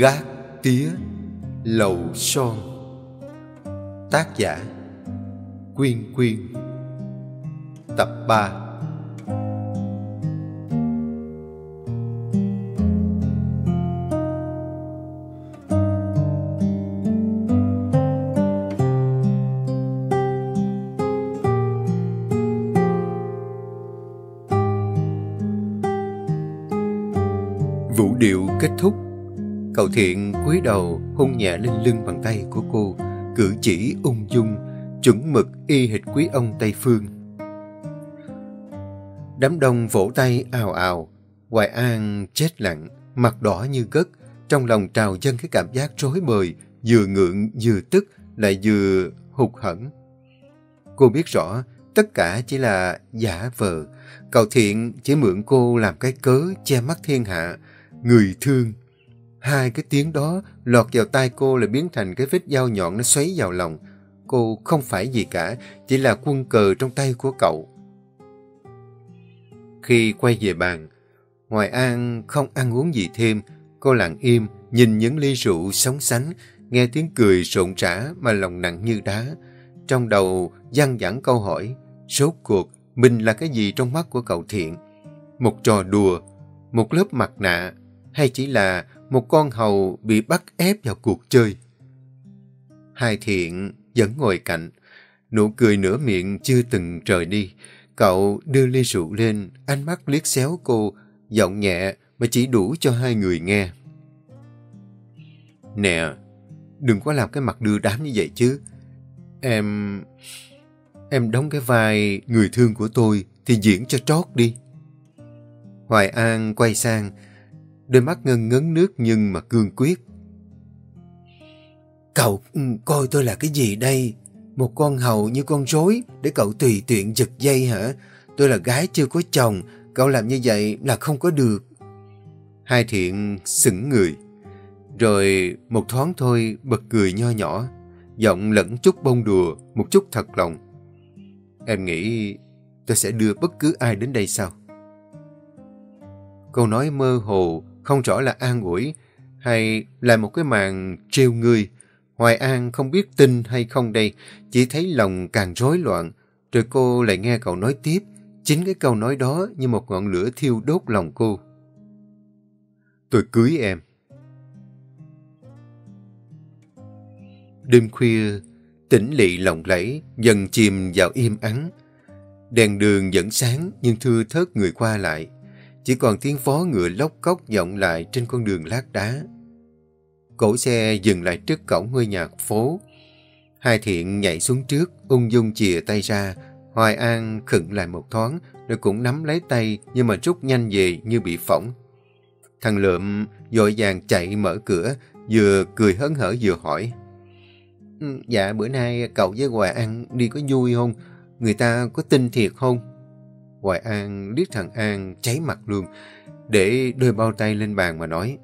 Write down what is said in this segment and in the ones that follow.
Gác tía lầu son. Tác giả Quyên Quyên. Tập 3 thiện cúi đầu, hôn nhẹ lên lưng bằng tay của cô, Cử chỉ ung dung, Chuẩn mực y hệt quý ông Tây Phương. Đám đông vỗ tay ào ào, Hoài An chết lặng, Mặt đỏ như gất Trong lòng trào dâng cái cảm giác rối bời, Vừa ngượng vừa tức, Lại vừa hụt hẫng. Cô biết rõ, Tất cả chỉ là giả vờ Cậu thiện chỉ mượn cô làm cái cớ Che mắt thiên hạ, Người thương. Hai cái tiếng đó lọt vào tai cô là biến thành cái vết dao nhọn nó xoáy vào lòng. Cô không phải gì cả, chỉ là quân cờ trong tay của cậu. Khi quay về bàn, ngoài An không ăn uống gì thêm, cô lặng im, nhìn những ly rượu sóng sánh, nghe tiếng cười rộn rã mà lòng nặng như đá. Trong đầu gian dẳng câu hỏi, rốt cuộc mình là cái gì trong mắt của cậu thiện? Một trò đùa, một lớp mặt nạ, hay chỉ là một con hầu bị bắt ép vào cuộc chơi. Hai thiện vẫn ngồi cạnh, nụ cười nửa miệng chưa từng rời đi. Cậu đưa ly rượu lên, ánh mắt liếc xéo cô, giọng nhẹ mà chỉ đủ cho hai người nghe. Nè, đừng có làm cái mặt đưa đám như vậy chứ. Em... Em đóng cái vai người thương của tôi thì diễn cho trót đi. Hoài An quay sang, đôi mắt ngân ngấn nước nhưng mà cương quyết. Cậu ừ, coi tôi là cái gì đây? Một con hầu như con rối để cậu tùy tiện giật dây hả? Tôi là gái chưa có chồng, cậu làm như vậy là không có được. Hai thiện sững người. Rồi một thoáng thôi bật cười nho nhỏ, giọng lẫn chút bông đùa, một chút thật lòng. Em nghĩ tôi sẽ đưa bất cứ ai đến đây sao? Câu nói mơ hồ không rõ là an ủi hay là một cái màn trêu người Hoài An không biết tin hay không đây, chỉ thấy lòng càng rối loạn. Rồi cô lại nghe cậu nói tiếp, chính cái câu nói đó như một ngọn lửa thiêu đốt lòng cô. Tôi cưới em. Đêm khuya, tĩnh lị lộng lẫy, dần chìm vào im ắng. Đèn đường vẫn sáng nhưng thưa thớt người qua lại. Chỉ còn tiếng phó ngựa lóc cốc vọng lại trên con đường lát đá. Cổ xe dừng lại trước cổng ngôi nhà phố. Hai thiện nhảy xuống trước, ung dung chìa tay ra. Hoài An khựng lại một thoáng, rồi cũng nắm lấy tay nhưng mà rút nhanh về như bị phỏng. Thằng Lượm dội vàng chạy mở cửa, vừa cười hớn hở vừa hỏi. Ừ, dạ bữa nay cậu với Hoài An đi có vui không? Người ta có tin thiệt không? Hoài An liếc thằng An cháy mặt luôn, để đôi bao tay lên bàn mà nói.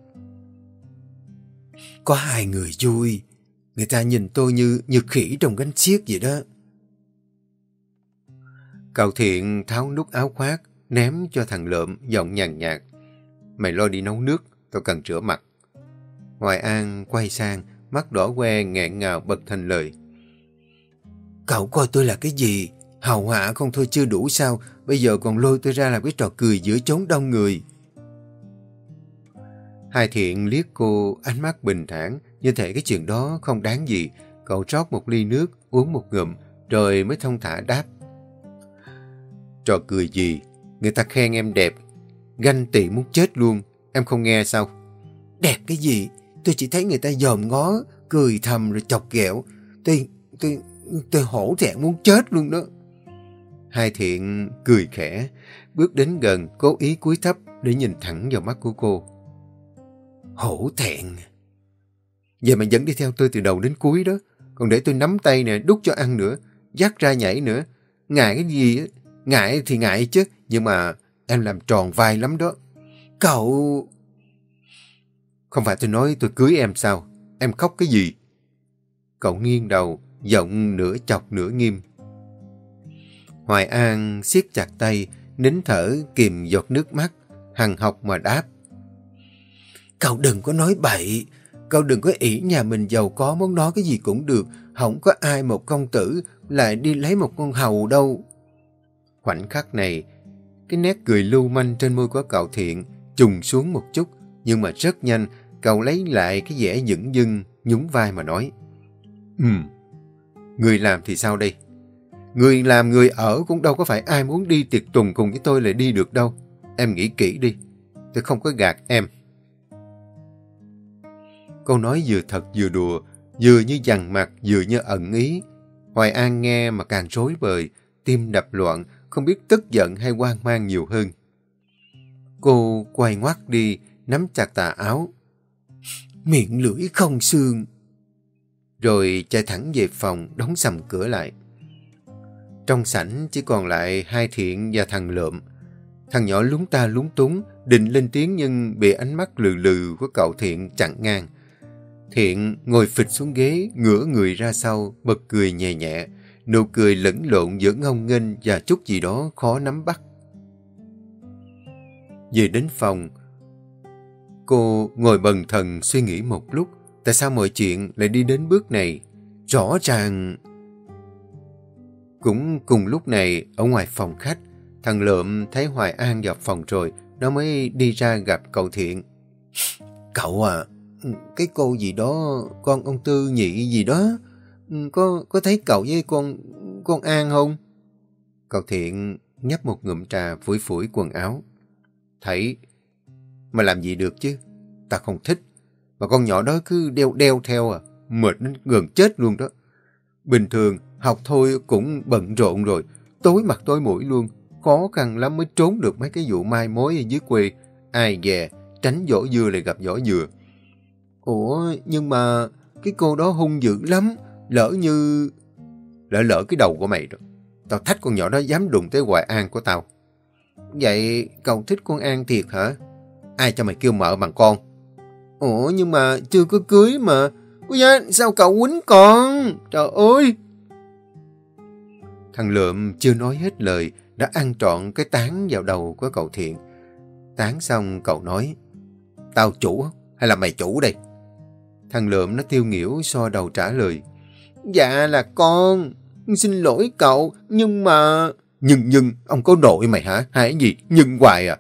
Có hai người vui, người ta nhìn tôi như như khỉ trong gánh xiếc vậy đó. Cậu thiện tháo nút áo khoác, ném cho thằng lợm giọng nhàn nhạt. Mày lo đi nấu nước, tôi cần rửa mặt. Hoài An quay sang, mắt đỏ que nghẹn ngào bật thành lời. Cậu coi tôi là cái gì? Hào hạ không thôi chưa đủ sao, bây giờ còn lôi tôi ra làm cái trò cười giữa chốn đông người. Hai thiện liếc cô ánh mắt bình thản, như thể cái chuyện đó không đáng gì. Cậu rót một ly nước, uống một ngụm, rồi mới thông thả đáp. Trò cười gì? Người ta khen em đẹp, ganh tị muốn chết luôn, em không nghe sao? Đẹp cái gì? Tôi chỉ thấy người ta dòm ngó, cười thầm rồi chọc ghẹo. Tôi, tôi, tôi hổ thẹn muốn chết luôn đó. Hai thiện cười khẽ, bước đến gần, cố ý cúi thấp để nhìn thẳng vào mắt của cô. Hổ thẹn. Vậy mà vẫn đi theo tôi từ đầu đến cuối đó. Còn để tôi nắm tay nè, đút cho ăn nữa, dắt ra nhảy nữa. Ngại cái gì? Ngại thì ngại chứ, nhưng mà em làm tròn vai lắm đó. Cậu... Không phải tôi nói tôi cưới em sao? Em khóc cái gì? Cậu nghiêng đầu, giọng nửa chọc nửa nghiêm. Hoài An siết chặt tay, nín thở kìm giọt nước mắt, hằng học mà đáp. Cậu đừng có nói bậy, Cậu đừng có ý nhà mình giàu có muốn nói cái gì cũng được. Không có ai một công tử lại đi lấy một con hầu đâu. Khoảnh khắc này, cái nét cười lưu manh trên môi của cậu thiện trùng xuống một chút. Nhưng mà rất nhanh, cậu lấy lại cái vẻ dững dưng, nhún vai mà nói. Ừm, người làm thì sao đây? Người làm người ở cũng đâu có phải ai muốn đi tiệc tùng cùng với tôi lại đi được đâu. Em nghĩ kỹ đi, tôi không có gạt em. Câu nói vừa thật vừa đùa, vừa như dằn mặt, vừa như ẩn ý. Hoài An nghe mà càng rối bời, tim đập loạn, không biết tức giận hay hoang mang nhiều hơn. Cô quay ngoắt đi, nắm chặt tà áo. Miệng lưỡi không xương. Rồi chạy thẳng về phòng, đóng sầm cửa lại. Trong sảnh chỉ còn lại hai thiện và thằng lượm. Thằng nhỏ lúng ta lúng túng, định lên tiếng nhưng bị ánh mắt lừ lừ của cậu thiện chặn ngang. Thiện ngồi phịch xuống ghế, ngửa người ra sau, bật cười nhẹ nhẹ. Nụ cười lẫn lộn giữa ngông nghênh và chút gì đó khó nắm bắt. Về đến phòng, cô ngồi bần thần suy nghĩ một lúc. Tại sao mọi chuyện lại đi đến bước này? Rõ ràng... Cũng cùng lúc này, ở ngoài phòng khách, thằng Lượm thấy Hoài An vào phòng rồi, nó mới đi ra gặp cậu Thiện. Cậu à, cái cô gì đó, con ông Tư nhị gì đó, có có thấy cậu với con con An không? Cậu Thiện nhấp một ngụm trà phủi phủi quần áo. Thấy, mà làm gì được chứ? Ta không thích. Mà con nhỏ đó cứ đeo đeo theo à, mệt đến gần chết luôn đó. Bình thường, học thôi cũng bận rộn rồi, tối mặt tối mũi luôn. Khó khăn lắm mới trốn được mấy cái vụ mai mối ở dưới quê. Ai dè, tránh vỏ dưa lại gặp vỏ dừa. Ủa, nhưng mà cái cô đó hung dữ lắm. Lỡ như... Lỡ lỡ cái đầu của mày rồi. Tao thách con nhỏ đó dám đụng tới Hoài An của tao. Vậy cậu thích con An thiệt hả? Ai cho mày kêu mợ bằng con? Ủa nhưng mà chưa có cưới mà. Ôi da, sao cậu quýnh con? Trời ơi! Thằng Lượm chưa nói hết lời, đã ăn trọn cái tán vào đầu của cậu Thiện. Tán xong cậu nói, Tao chủ hay là mày chủ đây? Thằng Lượm nó tiêu nghỉu so đầu trả lời, Dạ là con, xin lỗi cậu, nhưng mà... Nhưng nhưng, ông có nội mày hả? Hay gì? Nhưng hoài à?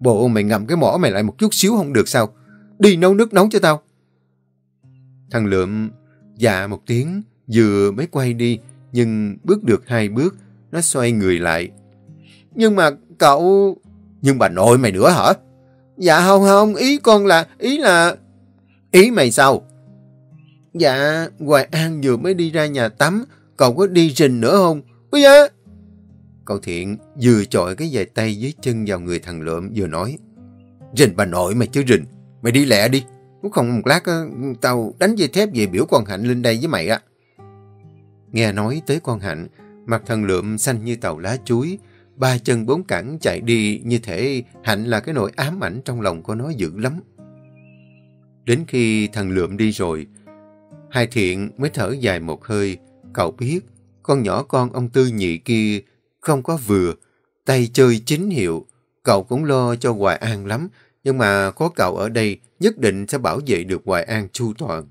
Bộ mày ngậm cái mỏ mày lại một chút xíu không được sao? Đi nấu nước nóng cho tao. Thằng Lượm dạ một tiếng, vừa mới quay đi, nhưng bước được hai bước, nó xoay người lại. Nhưng mà cậu... Nhưng bà nội mày nữa hả? Dạ không không, ý con là... Ý là... Ý mày sao? Dạ, Hoài An vừa mới đi ra nhà tắm, cậu có đi rình nữa không? Bây Dạ. Cậu Thiện vừa chọi cái giày tay dưới chân vào người thằng Lượm vừa nói. Rình bà nội mày chứ rình, mày đi lẹ đi. Nếu không một lát tao đánh dây thép về biểu con Hạnh lên đây với mày á. Nghe nói tới con Hạnh, mặt thần Lượm xanh như tàu lá chuối, ba chân bốn cẳng chạy đi như thể Hạnh là cái nỗi ám ảnh trong lòng của nó dữ lắm. Đến khi thần Lượm đi rồi, hai thiện mới thở dài một hơi, cậu biết con nhỏ con ông Tư nhị kia không có vừa, tay chơi chính hiệu, cậu cũng lo cho Hoài An lắm, nhưng mà có cậu ở đây nhất định sẽ bảo vệ được Hoài An chu toàn.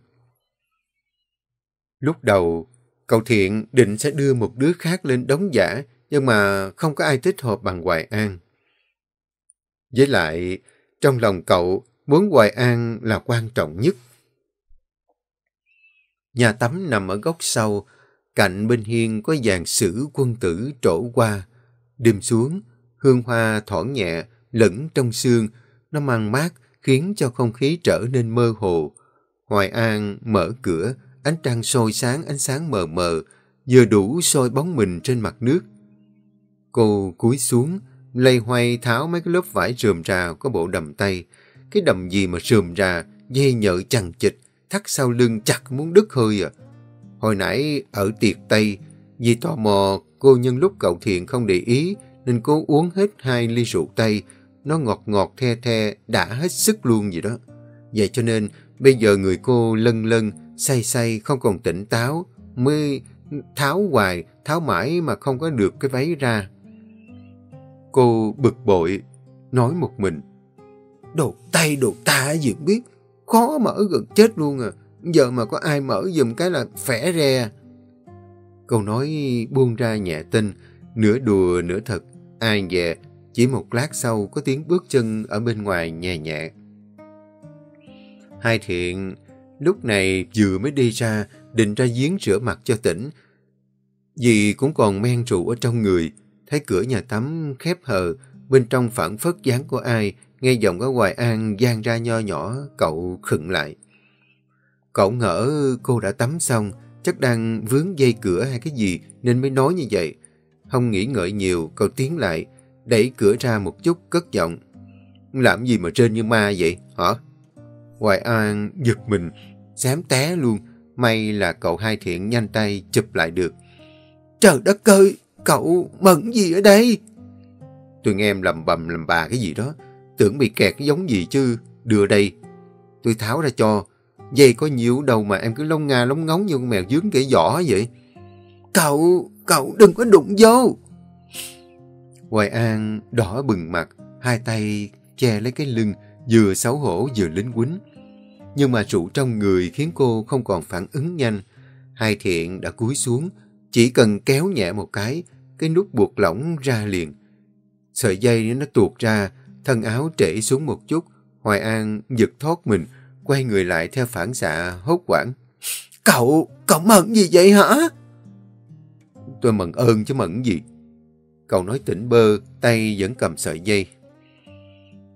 Lúc đầu, cậu Thiện định sẽ đưa một đứa khác lên đóng giả, nhưng mà không có ai thích hợp bằng Hoài An. Với lại, trong lòng cậu, muốn Hoài An là quan trọng nhất. Nhà tắm nằm ở góc sau, cạnh bên hiên có dàn sử quân tử trổ qua. Đêm xuống, hương hoa thoảng nhẹ, lẫn trong xương, nó mang mát, khiến cho không khí trở nên mơ hồ. Hoài An mở cửa, ánh trăng sôi sáng ánh sáng mờ mờ, vừa đủ soi bóng mình trên mặt nước. Cô cúi xuống, lây hoay tháo mấy cái lớp vải rườm rà có bộ đầm tay. Cái đầm gì mà rườm rà, dây nhợ chằng chịch, thắt sau lưng chặt muốn đứt hơi à. Hồi nãy ở tiệc Tây, vì tò mò cô nhân lúc cậu thiện không để ý nên cô uống hết hai ly rượu Tây, nó ngọt ngọt the the, đã hết sức luôn vậy đó. Vậy cho nên, bây giờ người cô lân lân, say say, không còn tỉnh táo, mới tháo hoài, tháo mãi mà không có được cái váy ra. Cô bực bội, nói một mình. Đồ tay đồ ta gì biết, khó mở gần chết luôn à. Giờ mà có ai mở dùm cái là phẻ re. Câu nói buông ra nhẹ tinh, nửa đùa nửa thật. Ai về, chỉ một lát sau có tiếng bước chân ở bên ngoài nhẹ nhẹ. Hai thiện lúc này vừa mới đi ra, định ra giếng rửa mặt cho tỉnh. Vì cũng còn men rượu ở trong người, thấy cửa nhà tắm khép hờ, bên trong phản phất dáng của ai, nghe giọng ở Hoài An gian ra nho nhỏ, cậu khựng lại. Cậu ngỡ cô đã tắm xong, chắc đang vướng dây cửa hay cái gì nên mới nói như vậy. Không nghĩ ngợi nhiều, cậu tiến lại, đẩy cửa ra một chút cất giọng. Làm gì mà trên như ma vậy, hả? Hoài An giật mình, xém té luôn. May là cậu hai thiện nhanh tay chụp lại được. Trời đất ơi, cậu mẫn gì ở đây? Tôi nghe em lầm bầm lầm bà cái gì đó. Tưởng bị kẹt giống gì chứ. Đưa đây. Tôi tháo ra cho. Dây có nhiều đâu mà em cứ lông nga lông ngóng như con mèo dướng kẻ giỏ vậy. Cậu, cậu đừng có đụng vô. Hoài An đỏ bừng mặt, hai tay che lấy cái lưng, vừa xấu hổ vừa lính quýnh. Nhưng mà rượu trong người khiến cô không còn phản ứng nhanh. Hai thiện đã cúi xuống, chỉ cần kéo nhẹ một cái, cái nút buộc lỏng ra liền. Sợi dây nó tuột ra, thân áo trễ xuống một chút. Hoài An giật thoát mình, quay người lại theo phản xạ hốt quảng. Cậu, cậu mận gì vậy hả? Tôi mận ơn chứ mận gì. Cậu nói tỉnh bơ, tay vẫn cầm sợi dây.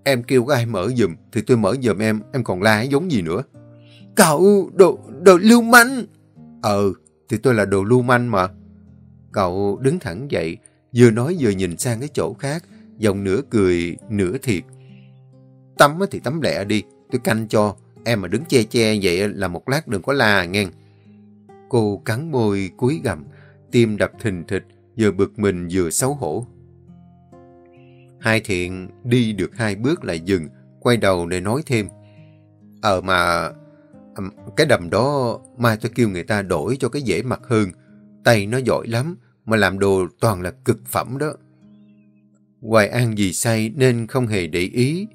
Em kêu có ai mở giùm, thì tôi mở giùm em, em còn la giống gì nữa. Cậu, đồ, đồ lưu manh. Ờ, thì tôi là đồ lưu manh mà. Cậu đứng thẳng dậy, vừa nói vừa nhìn sang cái chỗ khác, giọng nửa cười, nửa thiệt. Tắm thì tắm lẹ đi, tôi canh cho. Em mà đứng che che vậy là một lát đừng có la nghe. Cô cắn môi cúi gầm, tim đập thình thịch, vừa bực mình vừa xấu hổ. Hai thiện đi được hai bước lại dừng, quay đầu để nói thêm. Ờ mà, cái đầm đó mai tôi kêu người ta đổi cho cái dễ mặt hơn. Tay nó giỏi lắm, mà làm đồ toàn là cực phẩm đó. Hoài An vì say nên không hề để ý.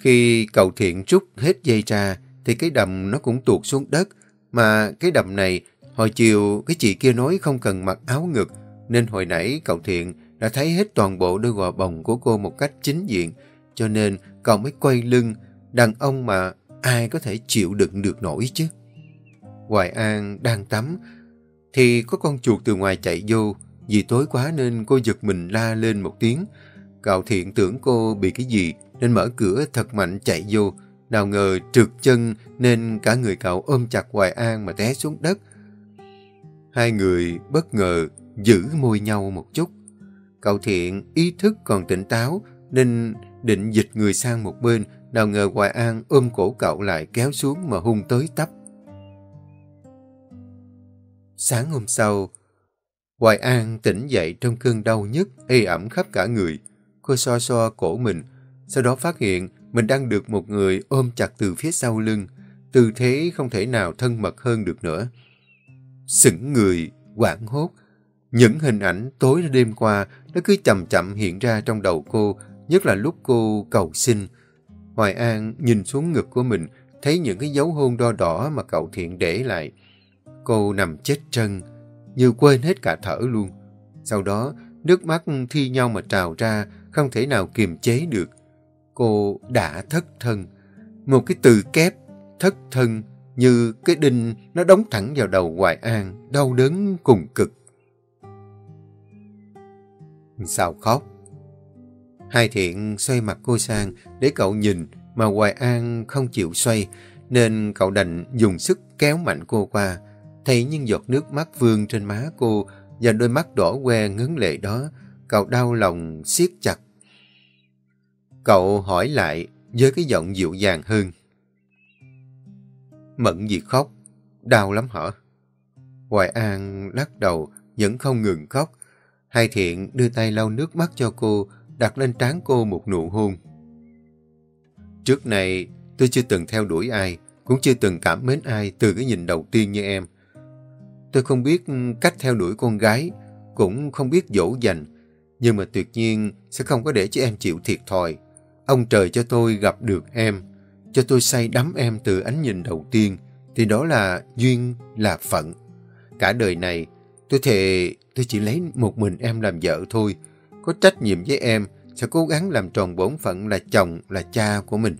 Khi cầu thiện rút hết dây ra, thì cái đầm nó cũng tuột xuống đất. Mà cái đầm này, hồi chiều cái chị kia nói không cần mặc áo ngực, nên hồi nãy cậu thiện đã thấy hết toàn bộ đôi gò bồng của cô một cách chính diện, cho nên cậu mới quay lưng, đàn ông mà ai có thể chịu đựng được nổi chứ. Hoài An đang tắm, thì có con chuột từ ngoài chạy vô, vì tối quá nên cô giật mình la lên một tiếng. Cậu thiện tưởng cô bị cái gì nên mở cửa thật mạnh chạy vô, nào ngờ trượt chân nên cả người cậu ôm chặt Hoài An mà té xuống đất. Hai người bất ngờ giữ môi nhau một chút. Cậu thiện ý thức còn tỉnh táo nên định dịch người sang một bên, nào ngờ Hoài An ôm cổ cậu lại kéo xuống mà hung tới tấp. Sáng hôm sau, Hoài An tỉnh dậy trong cơn đau nhức, ê ẩm khắp cả người. Cô so so cổ mình, sau đó phát hiện mình đang được một người ôm chặt từ phía sau lưng, tư thế không thể nào thân mật hơn được nữa. Sững người, quảng hốt, những hình ảnh tối đêm qua nó cứ chậm chậm hiện ra trong đầu cô, nhất là lúc cô cầu xin. Hoài An nhìn xuống ngực của mình, thấy những cái dấu hôn đo đỏ mà cậu thiện để lại. Cô nằm chết chân, như quên hết cả thở luôn. Sau đó, nước mắt thi nhau mà trào ra, không thể nào kiềm chế được. Cô đã thất thân. Một cái từ kép, thất thân, như cái đinh nó đóng thẳng vào đầu Hoài An, đau đớn cùng cực. Sao khóc? Hai thiện xoay mặt cô sang để cậu nhìn mà Hoài An không chịu xoay nên cậu đành dùng sức kéo mạnh cô qua. Thấy những giọt nước mắt vương trên má cô và đôi mắt đỏ que ngấn lệ đó, cậu đau lòng siết chặt. Cậu hỏi lại với cái giọng dịu dàng hơn. Mận gì khóc? Đau lắm hả? Hoài An lắc đầu, vẫn không ngừng khóc. Hai thiện đưa tay lau nước mắt cho cô, đặt lên trán cô một nụ hôn. Trước này, tôi chưa từng theo đuổi ai, cũng chưa từng cảm mến ai từ cái nhìn đầu tiên như em. Tôi không biết cách theo đuổi con gái, cũng không biết dỗ dành, nhưng mà tuyệt nhiên sẽ không có để cho em chịu thiệt thòi. Ông trời cho tôi gặp được em, cho tôi say đắm em từ ánh nhìn đầu tiên, thì đó là duyên, là phận. Cả đời này, tôi thề tôi chỉ lấy một mình em làm vợ thôi. Có trách nhiệm với em, sẽ cố gắng làm tròn bổn phận là chồng, là cha của mình.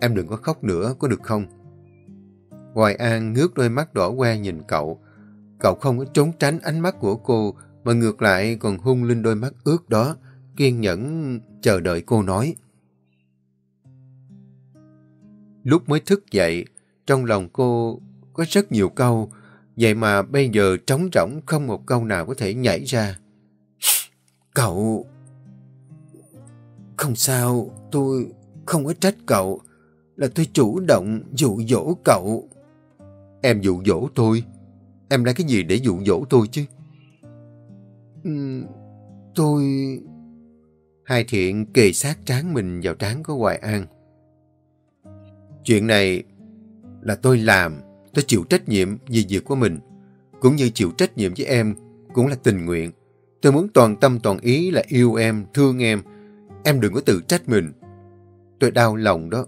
Em đừng có khóc nữa, có được không? Hoài An ngước đôi mắt đỏ que nhìn cậu. Cậu không có trốn tránh ánh mắt của cô, mà ngược lại còn hung lên đôi mắt ướt đó, kiên nhẫn chờ đợi cô nói. Lúc mới thức dậy, trong lòng cô có rất nhiều câu, vậy mà bây giờ trống rỗng không một câu nào có thể nhảy ra. Cậu... Không sao, tôi không có trách cậu, là tôi chủ động dụ dỗ cậu. Em dụ dỗ tôi? Em lấy cái gì để dụ dỗ tôi chứ? Ừ, tôi... Hai thiện kề sát trán mình vào trán của Hoài An. Chuyện này là tôi làm, tôi chịu trách nhiệm vì việc của mình, cũng như chịu trách nhiệm với em, cũng là tình nguyện. Tôi muốn toàn tâm toàn ý là yêu em, thương em. Em đừng có tự trách mình. Tôi đau lòng đó.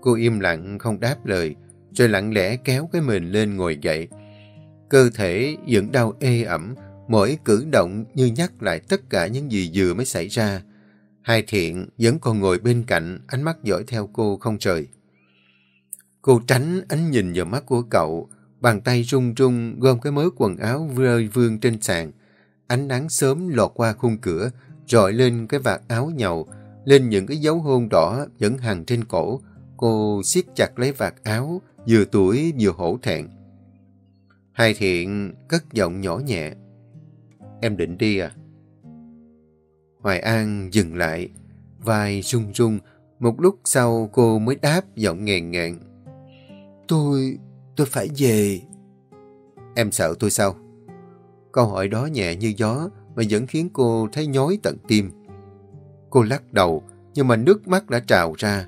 Cô im lặng không đáp lời, rồi lặng lẽ kéo cái mình lên ngồi dậy. Cơ thể vẫn đau ê ẩm, mỗi cử động như nhắc lại tất cả những gì vừa mới xảy ra. Hai thiện vẫn còn ngồi bên cạnh, ánh mắt dõi theo cô không rời. Cô tránh ánh nhìn vào mắt của cậu, bàn tay run run gom cái mớ quần áo rơi vương trên sàn. Ánh nắng sớm lọt qua khung cửa, rọi lên cái vạt áo nhầu, lên những cái dấu hôn đỏ vẫn hằn trên cổ. Cô siết chặt lấy vạt áo, vừa tuổi vừa hổ thẹn. Hai thiện cất giọng nhỏ nhẹ. Em định đi à? Hoài An dừng lại, vai run run. Một lúc sau cô mới đáp giọng nghèn ngẹn. Tôi... tôi phải về. Em sợ tôi sao? Câu hỏi đó nhẹ như gió mà vẫn khiến cô thấy nhói tận tim. Cô lắc đầu, nhưng mà nước mắt đã trào ra.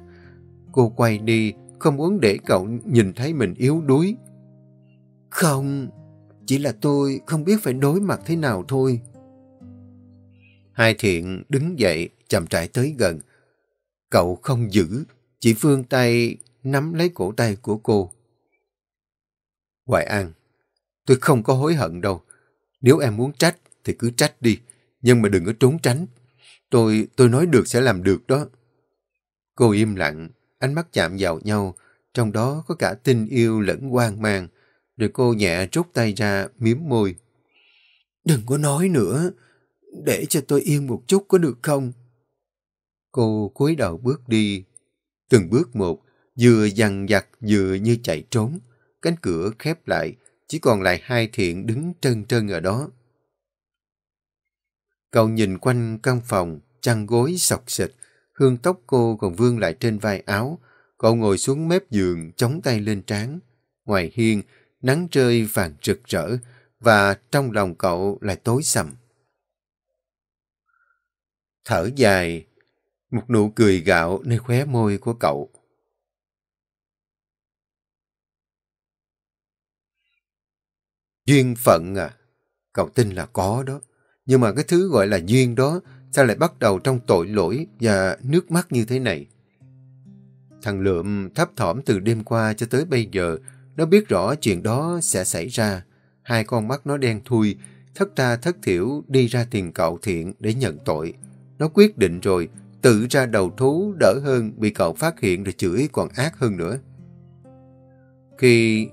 Cô quay đi, không muốn để cậu nhìn thấy mình yếu đuối. Không, chỉ là tôi không biết phải đối mặt thế nào thôi. Hai thiện đứng dậy, chậm trại tới gần. Cậu không giữ, chỉ phương tay nắm lấy cổ tay của cô. Hoài An, tôi không có hối hận đâu. Nếu em muốn trách thì cứ trách đi, nhưng mà đừng có trốn tránh. Tôi, tôi nói được sẽ làm được đó. Cô im lặng, ánh mắt chạm vào nhau, trong đó có cả tình yêu lẫn hoang mang. Rồi cô nhẹ rút tay ra, miếm môi. Đừng có nói nữa, để cho tôi yên một chút có được không? Cô cúi đầu bước đi, từng bước một, vừa dằn vặt vừa như chạy trốn. Cánh cửa khép lại, chỉ còn lại hai thiện đứng trân trân ở đó. Cậu nhìn quanh căn phòng, chăn gối sọc xịt, hương tóc cô còn vương lại trên vai áo. Cậu ngồi xuống mép giường, chống tay lên trán. Ngoài hiên, nắng rơi vàng rực rỡ, và trong lòng cậu lại tối sầm. Thở dài, một nụ cười gạo nơi khóe môi của cậu. Duyên phận à? Cậu tin là có đó. Nhưng mà cái thứ gọi là duyên đó sao lại bắt đầu trong tội lỗi và nước mắt như thế này? Thằng Lượm thấp thỏm từ đêm qua cho tới bây giờ, nó biết rõ chuyện đó sẽ xảy ra. Hai con mắt nó đen thui, thất ta thất thiểu đi ra tiền cậu thiện để nhận tội. Nó quyết định rồi, tự ra đầu thú đỡ hơn bị cậu phát hiện rồi chửi còn ác hơn nữa. Khi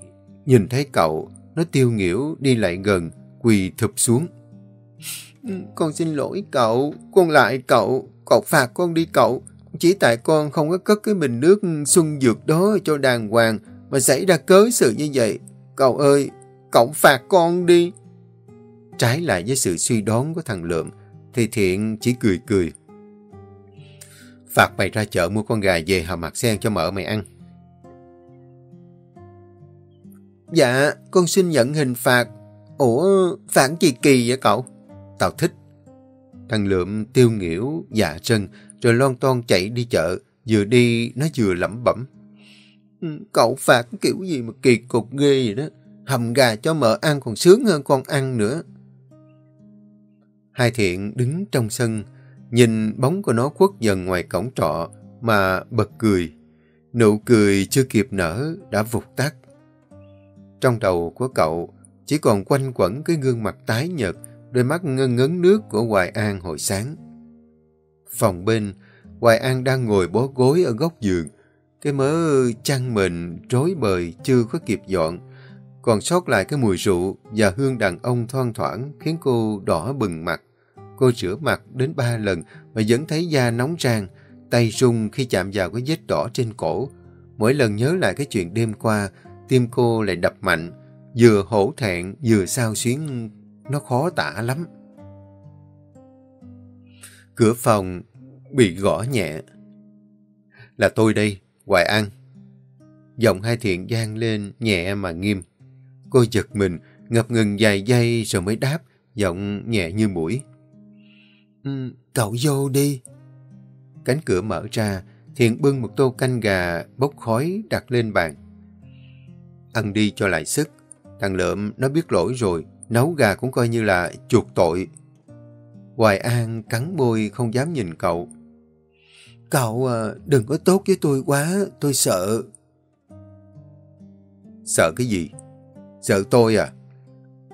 nhìn thấy cậu, nó tiêu nghỉu đi lại gần, quỳ thụp xuống. Con xin lỗi cậu, con lại cậu, cậu phạt con đi cậu. Chỉ tại con không có cất cái bình nước xuân dược đó cho đàng hoàng mà xảy ra cớ sự như vậy. Cậu ơi, cậu phạt con đi. Trái lại với sự suy đoán của thằng Lượm, thì Thiện chỉ cười cười. Phạt mày ra chợ mua con gà về hầm mặt sen cho mợ mày ăn. Dạ, con xin nhận hình phạt. Ủa, phản gì kỳ vậy cậu? Tao thích. Thằng Lượm tiêu nghỉu, dạ chân rồi lon ton chạy đi chợ. Vừa đi, nó vừa lẩm bẩm. Ừ, cậu phạt kiểu gì mà kỳ cục ghê vậy đó. Hầm gà cho mợ ăn còn sướng hơn con ăn nữa. Hai thiện đứng trong sân, nhìn bóng của nó khuất dần ngoài cổng trọ. mà bật cười. Nụ cười chưa kịp nở đã vụt tắt. Trong đầu của cậu chỉ còn quanh quẩn cái gương mặt tái nhợt, đôi mắt ngân ngấn nước của Hoài An hồi sáng. Phòng bên, Hoài An đang ngồi bó gối ở góc giường. Cái mớ chăn mình rối bời chưa có kịp dọn. Còn sót lại cái mùi rượu và hương đàn ông thoang thoảng khiến cô đỏ bừng mặt. Cô rửa mặt đến ba lần mà vẫn thấy da nóng rang, tay rung khi chạm vào cái vết đỏ trên cổ. Mỗi lần nhớ lại cái chuyện đêm qua, tim cô lại đập mạnh, vừa hổ thẹn vừa sao xuyến, nó khó tả lắm. Cửa phòng bị gõ nhẹ. Là tôi đây, Hoài An. Giọng hai thiện gian lên nhẹ mà nghiêm. Cô giật mình, ngập ngừng vài giây rồi mới đáp, giọng nhẹ như mũi. Ừ, cậu vô đi. Cánh cửa mở ra, Thiện bưng một tô canh gà bốc khói đặt lên bàn. Ăn đi cho lại sức. Thằng Lượm nó biết lỗi rồi, nấu gà cũng coi như là chuộc tội. Hoài An cắn môi không dám nhìn cậu. Cậu à, đừng có tốt với tôi quá, tôi sợ. Sợ cái gì? Sợ tôi à?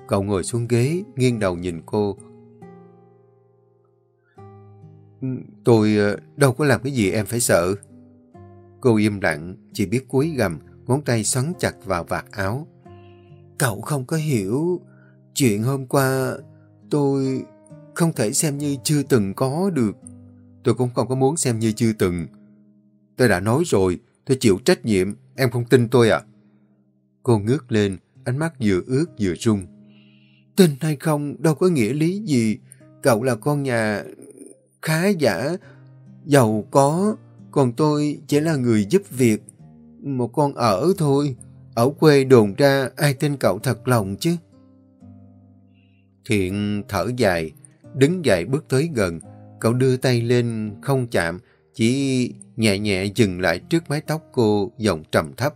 Cậu ngồi xuống ghế, nghiêng đầu nhìn cô. Ừ, tôi à, đâu có làm cái gì em phải sợ. Cô im lặng, chỉ biết cúi gầm, ngón tay xoắn chặt vào vạt áo. Cậu không có hiểu, chuyện hôm qua tôi không thể xem như chưa từng có được. Tôi cũng không có muốn xem như chưa từng. Tôi đã nói rồi, tôi chịu trách nhiệm, em không tin tôi à? Cô ngước lên, ánh mắt vừa ướt vừa rung. Tin hay không đâu có nghĩa lý gì. Cậu là con nhà khá giả, giàu có, còn tôi chỉ là người giúp việc. Một con ở thôi, ở quê đồn ra ai tin cậu thật lòng chứ. Thiện thở dài, đứng dậy bước tới gần, Cậu đưa tay lên không chạm, chỉ nhẹ nhẹ dừng lại trước mái tóc cô giọng trầm thấp.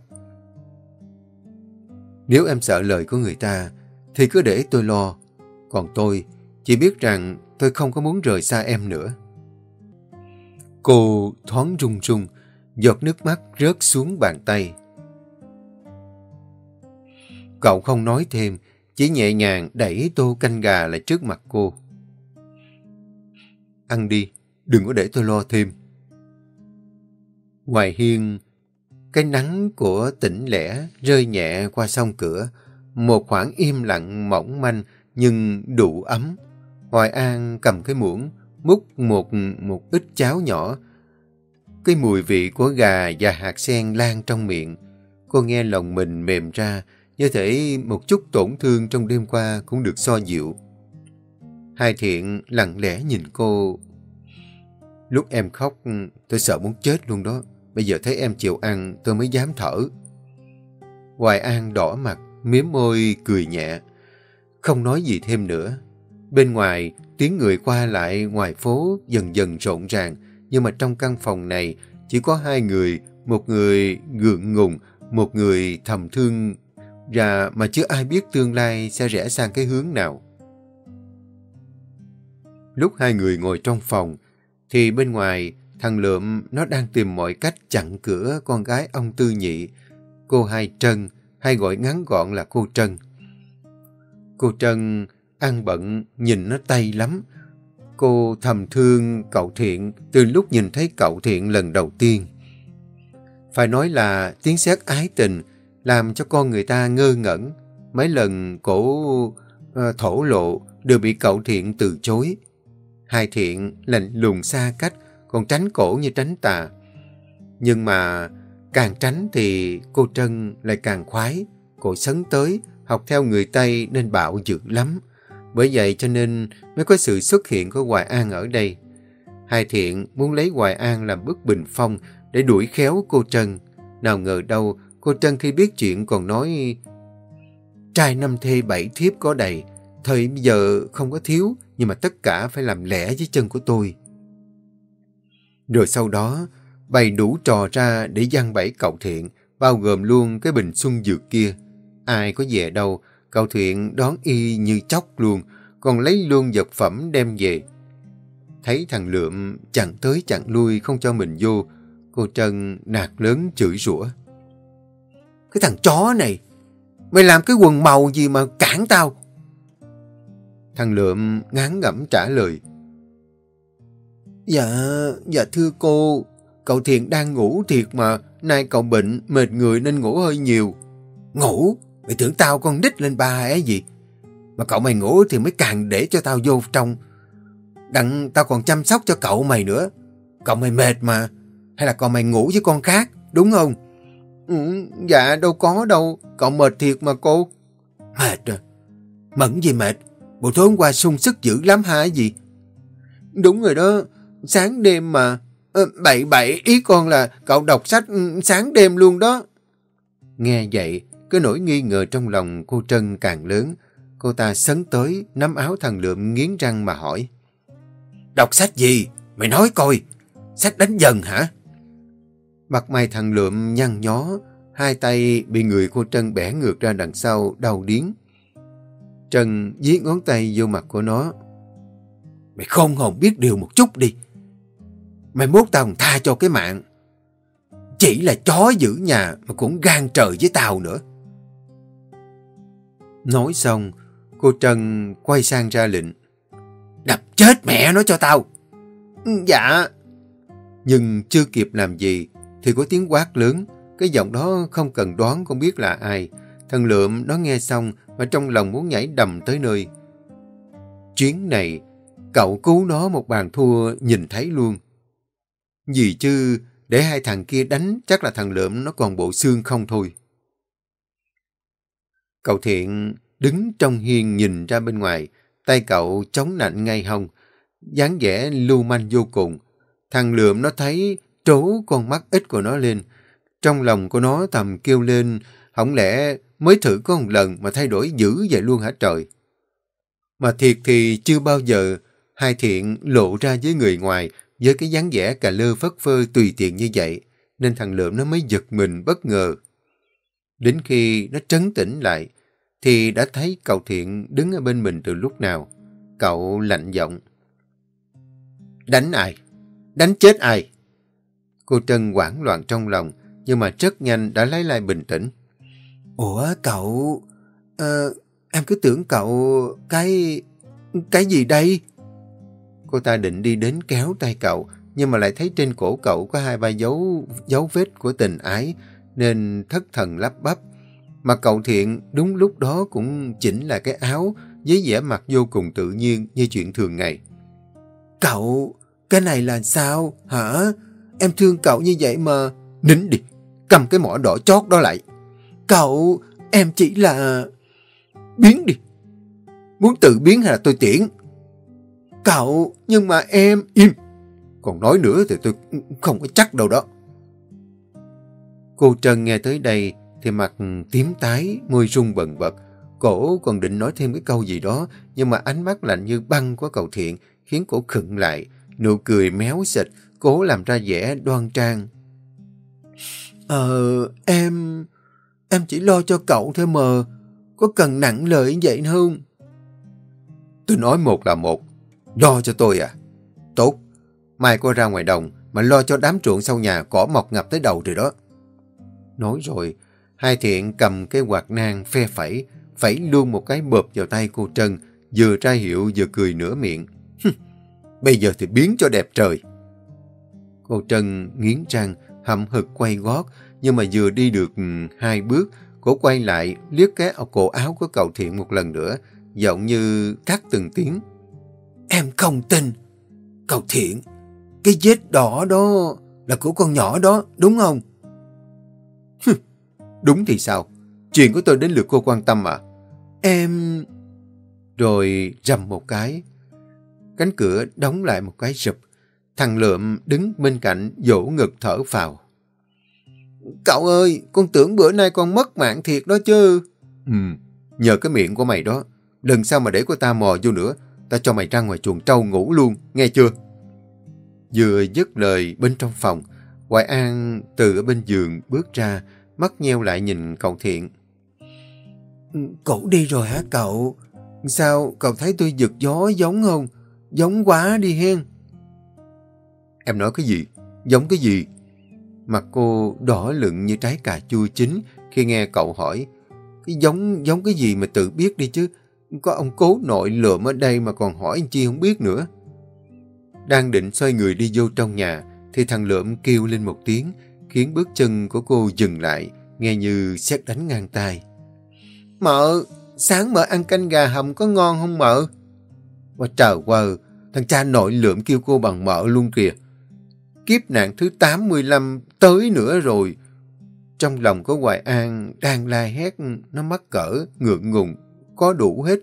Nếu em sợ lời của người ta, thì cứ để tôi lo. Còn tôi, chỉ biết rằng tôi không có muốn rời xa em nữa. Cô thoáng rung rung giọt nước mắt rớt xuống bàn tay. Cậu không nói thêm, chỉ nhẹ nhàng đẩy tô canh gà lại trước mặt cô. Ăn đi, đừng có để tôi lo thêm. Ngoài hiên, cái nắng của tỉnh lẻ rơi nhẹ qua sông cửa, một khoảng im lặng mỏng manh nhưng đủ ấm. Hoài An cầm cái muỗng, múc một một ít cháo nhỏ. Cái mùi vị của gà và hạt sen lan trong miệng. Cô nghe lòng mình mềm ra, như thể một chút tổn thương trong đêm qua cũng được so dịu. Hai thiện lặng lẽ nhìn cô. Lúc em khóc, tôi sợ muốn chết luôn đó. Bây giờ thấy em chịu ăn, tôi mới dám thở. Hoài An đỏ mặt, miếm môi, cười nhẹ. Không nói gì thêm nữa. Bên ngoài, tiếng người qua lại ngoài phố dần dần rộn ràng. Nhưng mà trong căn phòng này, chỉ có hai người, một người gượng ngùng, một người thầm thương ra mà chưa ai biết tương lai sẽ rẽ sang cái hướng nào. Lúc hai người ngồi trong phòng, thì bên ngoài thằng Lượm nó đang tìm mọi cách chặn cửa con gái ông Tư Nhị, cô Hai Trân, hay gọi ngắn gọn là cô Trân. Cô Trân ăn bận, nhìn nó tay lắm. Cô thầm thương cậu Thiện từ lúc nhìn thấy cậu Thiện lần đầu tiên. Phải nói là tiếng sét ái tình làm cho con người ta ngơ ngẩn. Mấy lần cổ uh, thổ lộ đều bị cậu Thiện từ chối. Hai thiện lạnh lùng xa cách, còn tránh cổ như tránh tà. Nhưng mà càng tránh thì cô Trân lại càng khoái. Cô sấn tới, học theo người Tây nên bạo dữ lắm. Bởi vậy cho nên mới có sự xuất hiện của Hoài An ở đây. Hai thiện muốn lấy Hoài An làm bức bình phong để đuổi khéo cô Trân. Nào ngờ đâu, cô Trân khi biết chuyện còn nói trai năm thê bảy thiếp có đầy, thời giờ không có thiếu, nhưng mà tất cả phải làm lẽ với chân của tôi. Rồi sau đó, bày đủ trò ra để giăng bẫy cậu thiện, bao gồm luôn cái bình xuân dược kia. Ai có về đâu, cậu thiện đón y như chóc luôn, còn lấy luôn vật phẩm đem về. Thấy thằng Lượm chẳng tới chẳng lui không cho mình vô, Cô Trân nạt lớn chửi rủa. Cái thằng chó này, mày làm cái quần màu gì mà cản tao? Thằng Lượm ngán ngẩm trả lời. Dạ, dạ thưa cô, cậu Thiện đang ngủ thiệt mà, nay cậu bệnh, mệt người nên ngủ hơi nhiều. Ngủ? Mày tưởng tao con nít lên ba hay gì? Mà cậu mày ngủ thì mới càng để cho tao vô trong. Đặng tao còn chăm sóc cho cậu mày nữa. Cậu mày mệt mà. Hay là cậu mày ngủ với con khác, đúng không? Ừ, dạ đâu có đâu, cậu mệt thiệt mà cô. Mệt à? Mẫn gì mệt? bộ tối hôm qua sung sức dữ lắm hả gì? Đúng rồi đó, sáng đêm mà. Ờ, bậy bậy, ý con là cậu đọc sách ừ, sáng đêm luôn đó. Nghe vậy, cái nỗi nghi ngờ trong lòng cô Trân càng lớn. Cô ta sấn tới, nắm áo thằng Lượm nghiến răng mà hỏi. Đọc sách gì? Mày nói coi. Sách đánh dần hả? Mặt mày thằng Lượm nhăn nhó, hai tay bị người cô Trân bẻ ngược ra đằng sau, đau điếng. Trân viết ngón tay vô mặt của nó. Mày không hồn biết điều một chút đi. Mày mốt tao tha cho cái mạng. Chỉ là chó giữ nhà mà cũng gan trời với tao nữa. Nói xong, cô Trần quay sang ra lệnh. Đập chết mẹ nó cho tao. Dạ. Nhưng chưa kịp làm gì thì có tiếng quát lớn. Cái giọng đó không cần đoán không biết là ai. Thần lượm nó nghe xong mà trong lòng muốn nhảy đầm tới nơi. Chuyến này, cậu cứu nó một bàn thua nhìn thấy luôn. Vì chứ, để hai thằng kia đánh chắc là thằng lượm nó còn bộ xương không thôi. Cậu thiện đứng trong hiên nhìn ra bên ngoài, tay cậu chống nạnh ngay hông, dáng vẻ lưu manh vô cùng. Thằng lượm nó thấy trố con mắt ít của nó lên. Trong lòng của nó thầm kêu lên, không lẽ mới thử có một lần mà thay đổi dữ vậy luôn hả trời? Mà thiệt thì chưa bao giờ hai thiện lộ ra với người ngoài với cái dáng vẻ cà lơ phất phơ tùy tiện như vậy, nên thằng lượm nó mới giật mình bất ngờ. Đến khi nó trấn tĩnh lại, thì đã thấy cậu thiện đứng ở bên mình từ lúc nào. Cậu lạnh giọng. Đánh ai? Đánh chết ai? Cô Trân hoảng loạn trong lòng, nhưng mà rất nhanh đã lấy lại bình tĩnh. Ủa cậu... Uh, em cứ tưởng cậu... cái... cái gì đây? Cô ta định đi đến kéo tay cậu, nhưng mà lại thấy trên cổ cậu có hai ba dấu dấu vết của tình ái, nên thất thần lắp bắp. Mà cậu thiện đúng lúc đó cũng chỉnh lại cái áo với vẻ mặt vô cùng tự nhiên như chuyện thường ngày. Cậu, cái này là sao, hả? Em thương cậu như vậy mà. Nín đi, cầm cái mỏ đỏ chót đó lại. Cậu, em chỉ là... Biến đi. Muốn tự biến hay là tôi tiễn? Cậu, nhưng mà em... Im. Còn nói nữa thì tôi không có chắc đâu đó. Cô Trân nghe tới đây thì mặt tím tái, môi rung bần bật. Cổ còn định nói thêm cái câu gì đó, nhưng mà ánh mắt lạnh như băng của cậu thiện khiến cổ khựng lại, nụ cười méo xịt, cố làm ra vẻ đoan trang. Ờ, em... Em chỉ lo cho cậu thôi mà. Có cần nặng lời vậy không? Tôi nói một là một. Lo cho tôi à? Tốt. Mai cô ra ngoài đồng mà lo cho đám truộng sau nhà cỏ mọc ngập tới đầu rồi đó. Nói rồi, hai thiện cầm cái quạt nang phe phẩy, phẩy luôn một cái bợp vào tay cô Trân, vừa ra hiệu vừa cười nửa miệng. Bây giờ thì biến cho đẹp trời. Cô Trân nghiến răng, hậm hực quay gót, nhưng mà vừa đi được hai bước, cô quay lại liếc cái cổ áo của cậu thiện một lần nữa, giọng như cắt từng tiếng. Em không tin. Cậu thiện, cái vết đỏ đó là của con nhỏ đó, đúng không? Đúng thì sao? Chuyện của tôi đến lượt cô quan tâm à? Em... Rồi rầm một cái. Cánh cửa đóng lại một cái rụp. Thằng Lượm đứng bên cạnh vỗ ngực thở phào. Cậu ơi, con tưởng bữa nay con mất mạng thiệt đó chứ. Ừ, nhờ cái miệng của mày đó. Lần sau mà để cô ta mò vô nữa, ta cho mày ra ngoài chuồng trâu ngủ luôn, nghe chưa? Vừa dứt lời bên trong phòng, Hoài An từ ở bên giường bước ra, mắt nheo lại nhìn cậu thiện. Cậu đi rồi hả cậu? Sao cậu thấy tôi giật gió giống không? Giống quá đi hen. Em nói cái gì? Giống cái gì? Mặt cô đỏ lựng như trái cà chua chín khi nghe cậu hỏi. Cái giống giống cái gì mà tự biết đi chứ. Có ông cố nội lượm ở đây mà còn hỏi anh Chi không biết nữa. Đang định xoay người đi vô trong nhà thì thằng lượm kêu lên một tiếng khiến bước chân của cô dừng lại nghe như xét đánh ngang tai. Mợ, sáng mợ ăn canh gà hầm có ngon không mợ? Và trời quờ, thằng cha nội lượm kêu cô bằng mợ luôn kìa. Kiếp nạn thứ 85 tới nữa rồi. Trong lòng có Hoài An đang la hét, nó mắc cỡ, ngượng ngùng, có đủ hết.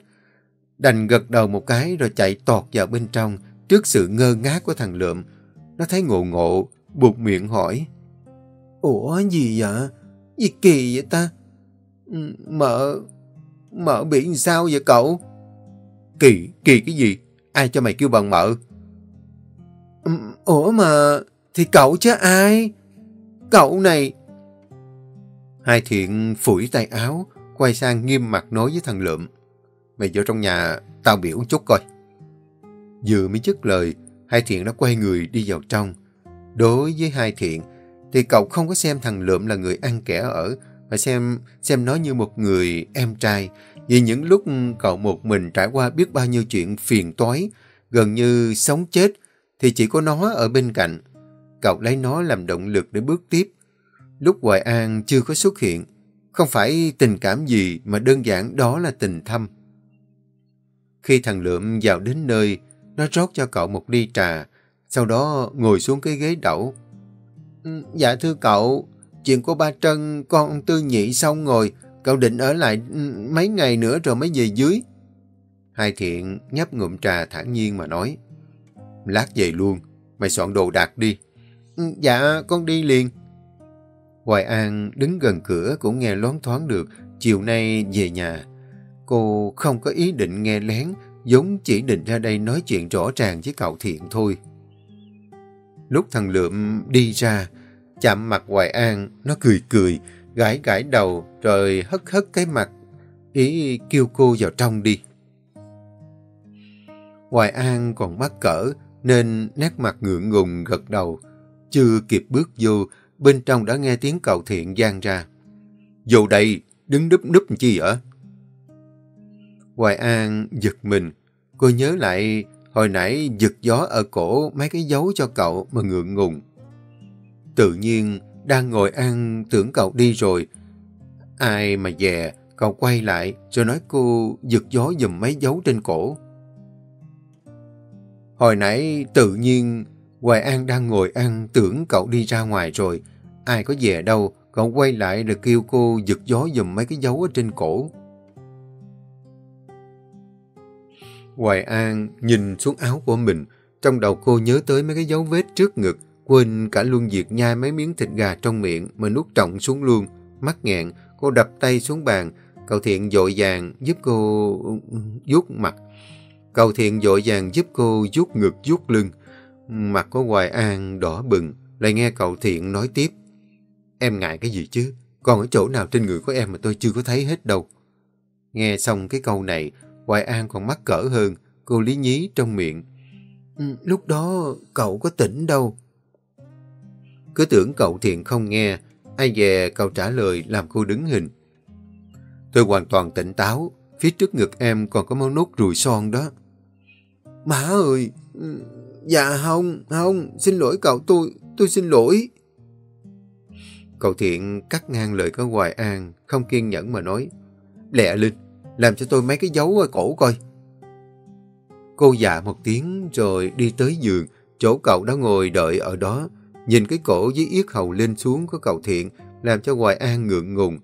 Đành gật đầu một cái rồi chạy tọt vào bên trong trước sự ngơ ngác của thằng Lượm. Nó thấy ngộ ngộ, buộc miệng hỏi. Ủa gì vậy? Gì kỳ vậy ta? Ừ, mợ... Mợ bị sao vậy cậu? Kỳ, kỳ cái gì? Ai cho mày kêu bằng mợ? Ừ, ủa mà... Thì cậu chứ ai? Cậu này... Hai thiện phủi tay áo, quay sang nghiêm mặt nói với thằng Lượm. Mày vô trong nhà, tao biểu chút coi. Vừa mới dứt lời, hai thiện đã quay người đi vào trong. Đối với hai thiện, thì cậu không có xem thằng Lượm là người ăn kẻ ở, mà xem xem nó như một người em trai. Vì những lúc cậu một mình trải qua biết bao nhiêu chuyện phiền toái, gần như sống chết, thì chỉ có nó ở bên cạnh. Cậu lấy nó làm động lực để bước tiếp. Lúc Hoài An chưa có xuất hiện, không phải tình cảm gì mà đơn giản đó là tình thâm. Khi thằng Lượm vào đến nơi, nó rót cho cậu một ly trà, sau đó ngồi xuống cái ghế đẩu. Ừ, dạ thưa cậu, chuyện của ba Trân con ông Tư nhị xong rồi, cậu định ở lại ừ, mấy ngày nữa rồi mới về dưới. Hai thiện nhấp ngụm trà thản nhiên mà nói. Lát về luôn, mày soạn đồ đạc đi. Ừ, dạ, con đi liền. Hoài An đứng gần cửa cũng nghe loáng thoáng được chiều nay về nhà. Cô không có ý định nghe lén, giống chỉ định ra đây nói chuyện rõ ràng với cậu thiện thôi. Lúc thằng Lượm đi ra, chạm mặt Hoài An, nó cười cười, gãi gãi đầu, rồi hất hất cái mặt, ý kêu cô vào trong đi. Hoài An còn mắc cỡ, nên nét mặt ngượng ngùng gật đầu. Chưa kịp bước vô, bên trong đã nghe tiếng cầu thiện gian ra. Vô đây, đứng đúp núp chi ở Hoài An giật mình, cô nhớ lại hồi nãy giật gió ở cổ mấy cái dấu cho cậu mà ngượng ngùng. Tự nhiên, đang ngồi ăn tưởng cậu đi rồi. Ai mà dè, cậu quay lại rồi nói cô giật gió dùm mấy dấu trên cổ. Hồi nãy tự nhiên Hoài An đang ngồi ăn tưởng cậu đi ra ngoài rồi. Ai có về đâu, cậu quay lại rồi kêu cô giật gió dùm mấy cái dấu ở trên cổ. Hoài An nhìn xuống áo của mình, trong đầu cô nhớ tới mấy cái dấu vết trước ngực, quên cả luôn việc nhai mấy miếng thịt gà trong miệng mà nuốt trọng xuống luôn. Mắt nghẹn, cô đập tay xuống bàn, cậu thiện dội vàng giúp cô ừ, vuốt mặt. Cậu thiện dội vàng giúp cô vuốt ngực vuốt lưng. Mặt của Hoài An đỏ bừng, lại nghe cậu thiện nói tiếp. Em ngại cái gì chứ? Còn ở chỗ nào trên người của em mà tôi chưa có thấy hết đâu. Nghe xong cái câu này, Hoài An còn mắc cỡ hơn, cô lý nhí trong miệng. Ừ, lúc đó cậu có tỉnh đâu. Cứ tưởng cậu thiện không nghe, ai về cậu trả lời làm cô đứng hình. Tôi hoàn toàn tỉnh táo, phía trước ngực em còn có món nốt ruồi son đó. Má ơi, ừ, dạ không, không, xin lỗi cậu tôi, tôi xin lỗi. Cậu thiện cắt ngang lời có Hoài An, không kiên nhẫn mà nói. Lẹ linh làm cho tôi mấy cái dấu ở cổ coi. Cô dạ một tiếng rồi đi tới giường, chỗ cậu đã ngồi đợi ở đó. Nhìn cái cổ với yết hầu lên xuống của cậu thiện, làm cho Hoài An ngượng ngùng.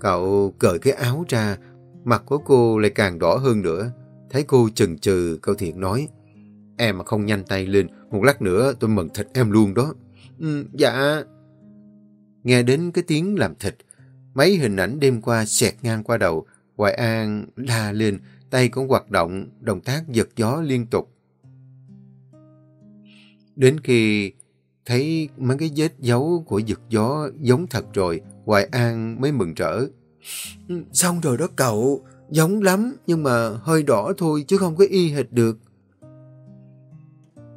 Cậu cởi cái áo ra, mặt của cô lại càng đỏ hơn nữa. Thấy cô chần chừ, cậu thiện nói, Em mà không nhanh tay lên, một lát nữa tôi mần thịt em luôn đó. Ừ, dạ. Nghe đến cái tiếng làm thịt, mấy hình ảnh đêm qua xẹt ngang qua đầu, Hoài An la lên, tay cũng hoạt động, động tác giật gió liên tục. Đến khi thấy mấy cái vết dấu của giật gió giống thật rồi, Hoài An mới mừng rỡ. Xong rồi đó cậu, giống lắm, nhưng mà hơi đỏ thôi chứ không có y hệt được.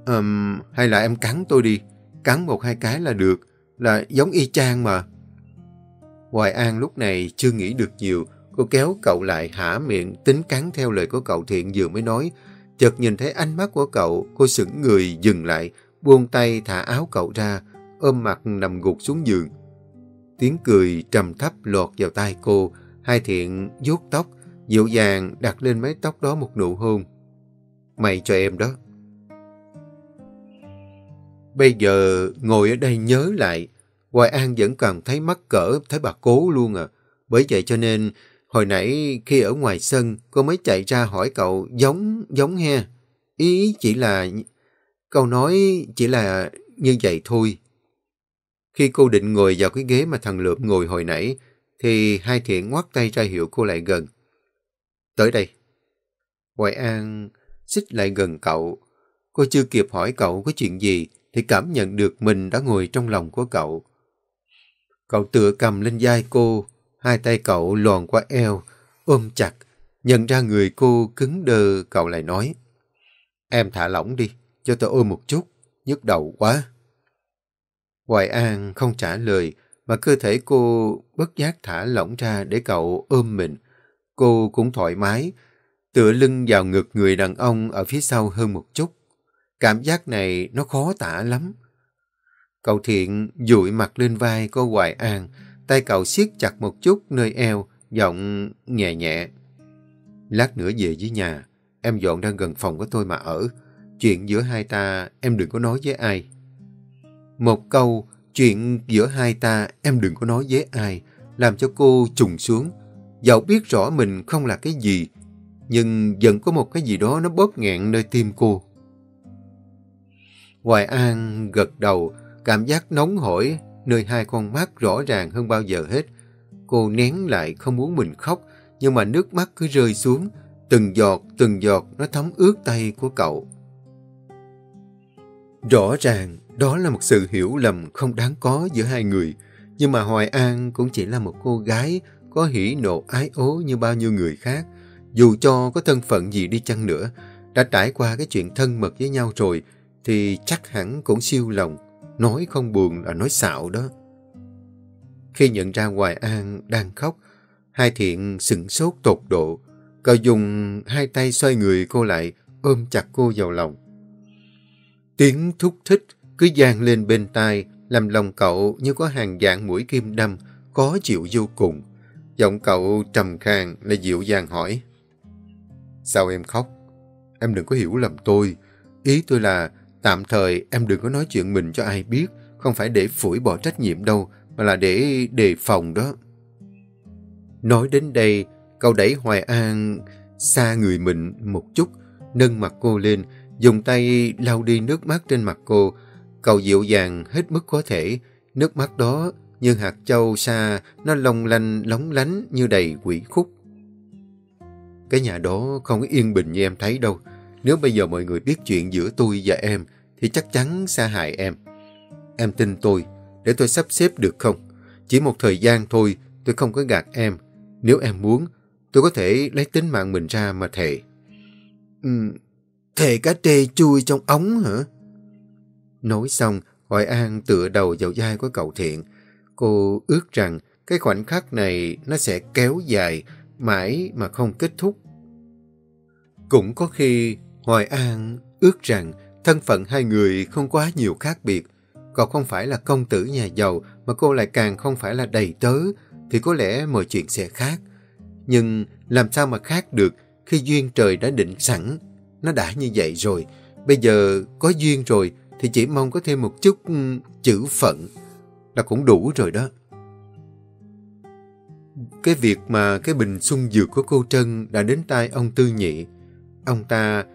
Um, hay là em cắn tôi đi, cắn một hai cái là được, là giống y chang mà. Hoài An lúc này chưa nghĩ được nhiều, cô kéo cậu lại hả miệng tính cắn theo lời của cậu Thiện vừa mới nói. Chợt nhìn thấy ánh mắt của cậu, cô sững người dừng lại, buông tay thả áo cậu ra, ôm mặt nằm gục xuống giường. Tiếng cười trầm thấp lọt vào tai cô, hai thiện vuốt tóc, dịu dàng đặt lên mái tóc đó một nụ hôn. Mày cho em đó. Bây giờ ngồi ở đây nhớ lại, Hoài An vẫn còn thấy mắc cỡ, thấy bà cố luôn à. Bởi vậy cho nên, hồi nãy khi ở ngoài sân, cô mới chạy ra hỏi cậu giống, giống he. Ý chỉ là, câu nói chỉ là như vậy thôi. Khi cô định ngồi vào cái ghế mà thằng Lượm ngồi hồi nãy, thì hai thiện ngoắt tay ra hiệu cô lại gần. Tới đây. Hoài An xích lại gần cậu. Cô chưa kịp hỏi cậu có chuyện gì, thì cảm nhận được mình đã ngồi trong lòng của cậu. Cậu tựa cầm lên vai cô, hai tay cậu lòn qua eo, ôm chặt, nhận ra người cô cứng đơ, cậu lại nói. Em thả lỏng đi, cho tôi ôm một chút, nhức đầu quá. Hoài An không trả lời, mà cơ thể cô bất giác thả lỏng ra để cậu ôm mình. Cô cũng thoải mái, tựa lưng vào ngực người đàn ông ở phía sau hơn một chút. Cảm giác này nó khó tả lắm. Cậu Thiện dụi mặt lên vai cô Hoài An, tay cậu siết chặt một chút nơi eo, giọng nhẹ nhẹ. Lát nữa về dưới nhà, em dọn ra gần phòng của tôi mà ở. Chuyện giữa hai ta em đừng có nói với ai. Một câu, chuyện giữa hai ta em đừng có nói với ai, làm cho cô trùng xuống. Dẫu biết rõ mình không là cái gì, nhưng vẫn có một cái gì đó nó bóp nghẹn nơi tim cô. Hoài An gật đầu, cảm giác nóng hổi nơi hai con mắt rõ ràng hơn bao giờ hết. Cô nén lại không muốn mình khóc, nhưng mà nước mắt cứ rơi xuống, từng giọt từng giọt nó thấm ướt tay của cậu. Rõ ràng đó là một sự hiểu lầm không đáng có giữa hai người, nhưng mà Hoài An cũng chỉ là một cô gái có hỉ nộ ái ố như bao nhiêu người khác. Dù cho có thân phận gì đi chăng nữa, đã trải qua cái chuyện thân mật với nhau rồi, thì chắc hẳn cũng siêu lòng. Nói không buồn là nói xạo đó. Khi nhận ra Hoài An đang khóc, hai thiện sửng sốt tột độ. Cậu dùng hai tay xoay người cô lại, ôm chặt cô vào lòng. Tiếng thúc thích cứ gian lên bên tai, làm lòng cậu như có hàng dạng mũi kim đâm, khó chịu vô cùng. Giọng cậu trầm khàn là dịu dàng hỏi. Sao em khóc? Em đừng có hiểu lầm tôi. Ý tôi là tạm thời em đừng có nói chuyện mình cho ai biết, không phải để phủi bỏ trách nhiệm đâu, mà là để đề phòng đó. Nói đến đây, cậu đẩy Hoài An xa người mình một chút, nâng mặt cô lên, dùng tay lau đi nước mắt trên mặt cô. Cậu dịu dàng hết mức có thể, nước mắt đó như hạt châu xa, nó long lanh lóng lánh như đầy quỷ khúc. Cái nhà đó không yên bình như em thấy đâu. Nếu bây giờ mọi người biết chuyện giữa tôi và em, thì chắc chắn sẽ hại em. Em tin tôi, để tôi sắp xếp được không? Chỉ một thời gian thôi, tôi không có gạt em. Nếu em muốn, tôi có thể lấy tính mạng mình ra mà thề. Ừ, thề cá trê chui trong ống hả? Nói xong, Hoài An tựa đầu vào vai của cậu Thiện. Cô ước rằng cái khoảnh khắc này nó sẽ kéo dài, mãi mà không kết thúc. Cũng có khi Hoài An, ước rằng thân phận hai người không quá nhiều khác biệt. Cậu không phải là công tử nhà giàu mà cô lại càng không phải là đầy tớ, thì có lẽ mọi chuyện sẽ khác. Nhưng làm sao mà khác được khi duyên trời đã định sẵn. Nó đã như vậy rồi. Bây giờ có duyên rồi thì chỉ mong có thêm một chút ừ, chữ phận là cũng đủ rồi đó. Cái việc mà cái bình xung dược của cô Trân đã đến tay ông Tư Nhị. Ông ta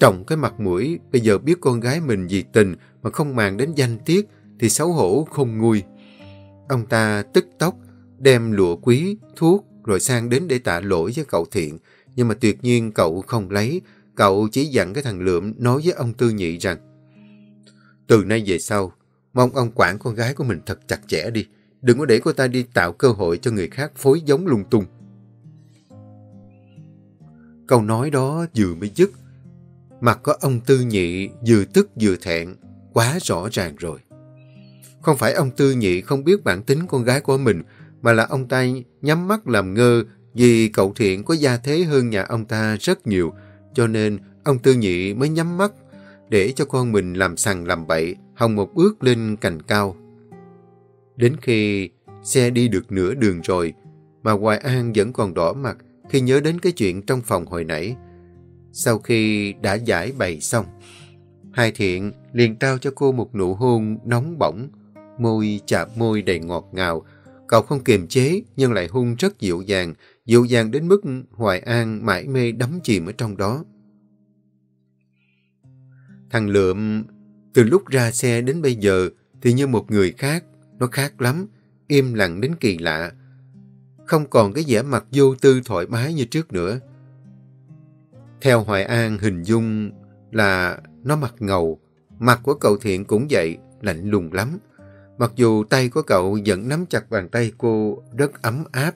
trọng cái mặt mũi, bây giờ biết con gái mình dị tình mà không màng đến danh tiết thì xấu hổ không nguôi. Ông ta tức tốc, đem lụa quý, thuốc rồi sang đến để tạ lỗi với cậu Thiện. Nhưng mà tuyệt nhiên cậu không lấy, cậu chỉ dặn cái thằng Lượm nói với ông Tư Nhị rằng Từ nay về sau, mong ông quản con gái của mình thật chặt chẽ đi. Đừng có để cô ta đi tạo cơ hội cho người khác phối giống lung tung. Câu nói đó vừa mới dứt. Mặt có ông Tư Nhị vừa tức vừa thẹn, quá rõ ràng rồi. Không phải ông Tư Nhị không biết bản tính con gái của mình, mà là ông ta nhắm mắt làm ngơ vì cậu Thiện có gia thế hơn nhà ông ta rất nhiều, cho nên ông Tư Nhị mới nhắm mắt để cho con mình làm sằng làm bậy, hòng một bước lên cành cao. Đến khi xe đi được nửa đường rồi, mà Hoài An vẫn còn đỏ mặt khi nhớ đến cái chuyện trong phòng hồi nãy. Sau khi đã giải bày xong, Hai Thiện liền trao cho cô một nụ hôn nóng bỏng, môi chạm môi đầy ngọt ngào. Cậu không kiềm chế nhưng lại hôn rất dịu dàng, dịu dàng đến mức Hoài An mãi mê đắm chìm ở trong đó. Thằng Lượm từ lúc ra xe đến bây giờ thì như một người khác, nó khác lắm, im lặng đến kỳ lạ. Không còn cái vẻ mặt vô tư thoải mái như trước nữa. Theo Hoài An hình dung là nó mặt ngầu, mặt của cậu Thiện cũng vậy, lạnh lùng lắm. Mặc dù tay của cậu vẫn nắm chặt bàn tay cô rất ấm áp.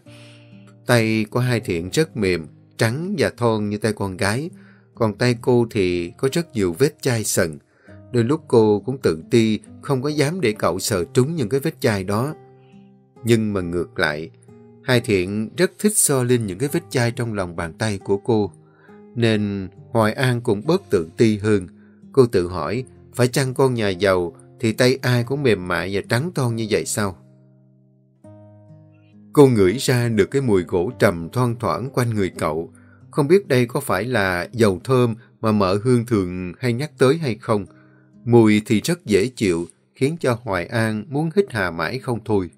Tay của hai Thiện rất mềm, trắng và thon như tay con gái. Còn tay cô thì có rất nhiều vết chai sần. Đôi lúc cô cũng tự ti, không có dám để cậu sờ trúng những cái vết chai đó. Nhưng mà ngược lại, hai Thiện rất thích so lên những cái vết chai trong lòng bàn tay của cô. Nên Hoài An cũng bớt tự ti hơn. Cô tự hỏi, phải chăng con nhà giàu thì tay ai cũng mềm mại và trắng toan như vậy sao? Cô ngửi ra được cái mùi gỗ trầm thoang thoảng quanh người cậu. Không biết đây có phải là dầu thơm mà mợ hương thường hay nhắc tới hay không. Mùi thì rất dễ chịu, khiến cho Hoài An muốn hít hà mãi không thôi.